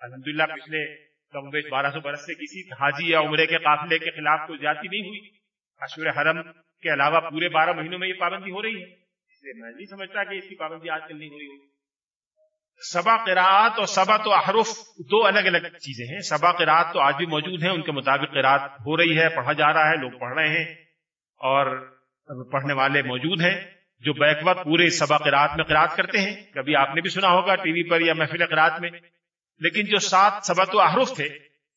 الحمد للہ پچھلے کم بیش بارہ سو برس سے کسی حاجی یا عمرے کے قافلے کے خلاف کوئی زیادتی نہیں ہوئی۔ اشور حرم کے علاوہ پورے بارہ مہینوں میں یہ پابندی ہو رہی ہے۔ اس لیے میں نہیں سمجھتا کہ اس کی پابندی آج کل نہیں ہو رہی ہوگی۔ سبا قرآت اور سبا تو احرف دو الگ الگ چیزیں ہیں۔ سبا قرآت تو آج بھی موجود ہیں، ان کے مطابق قرآت ہو رہی ہے، پڑھا جا رہا ہے، لوگ پڑھ رہے ہیں اور پڑھنے والے موجود ہیں جو بیک وقت پورے سبا قرآت میں قرآت کرتے ہیں۔ کبھی آپ نے بھی سنا ہوگا ٹی وی پر یا محفل قرآت میں۔ لیکن جو سات سبا تو احرف تھے،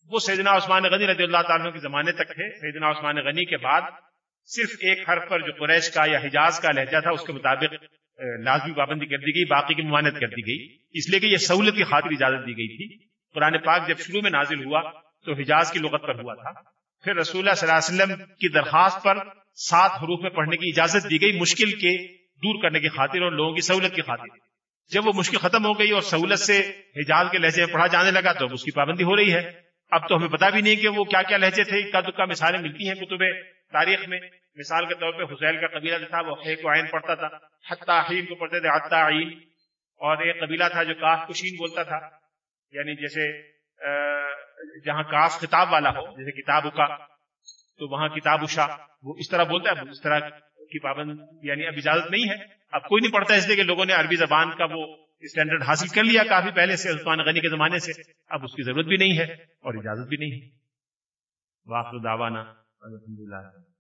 وہ سیدنا عثمان غنی رضی اللہ تعالیٰ کے زمانے تک تھے۔ سیدنا عثمان غنی کے بعد صرف ایک حرف پر جو قریش کا یا حجاز کا لہجہ تھا، اس کے مطابق لازمی پابندی کر دی گئی، باقی کی ممانت کر دی گئی۔ اس لیے کہ یہ سہولت کی خاطر اجازت دی گئی تھی۔ قرآن پاک جب شروع میں نازل ہوا تو حجاز کی لغت پر ہوا تھا۔ پھر رسول اللہ صلی اللہ علیہ وسلم کی درخواست پر سات حروف میں پڑھنے کی اجازت دی گئی، مشکل کے دور کرنے کی خاطر اور لوگوں کی سہولت کی خاطر۔ جب وہ مشکل ختم ہو گئی اور سہولت سے حجاز کے لہجے میں پڑھا جانے لگا تو اس کی پابندی ہو رہی ہے۔ اب تو ہمیں پتا بھی نہیں کہ وہ کیا کیا لہجے تھے۔ کا دکا مثالیں ملتی ہیں کتب تاریخ میں۔ مثال کے طور پہ حسین کا قبیلہ جو تھا وہ ایک عین پڑھتا تھا حتاحین کو پڑھتے تھے حتاعین اور ایک قبیلہ تھا جو کاف کشین بولتا تھا یعنی جیسے جہاں کاف خطاب والا ہو، جیسے کتاب کا، تو وہاں کتاب اشا وہ اس طرح بولتا ہے، اس طرح کی پابند یعنی اب اجازت نہیں ہے۔ اب کوئی نہیں پڑھتا اس لیے کہ لوگوں نے عربی زبان کا وہ اسٹینڈرڈ حاصل کر لیا کافی پہلے سے، عثمان غنی کے زمانے سے۔ اب اس کی ضرورت بھی نہیں ہے اور اجازت بھی نہیں ہے۔ واقع دعوانا الحمد للہ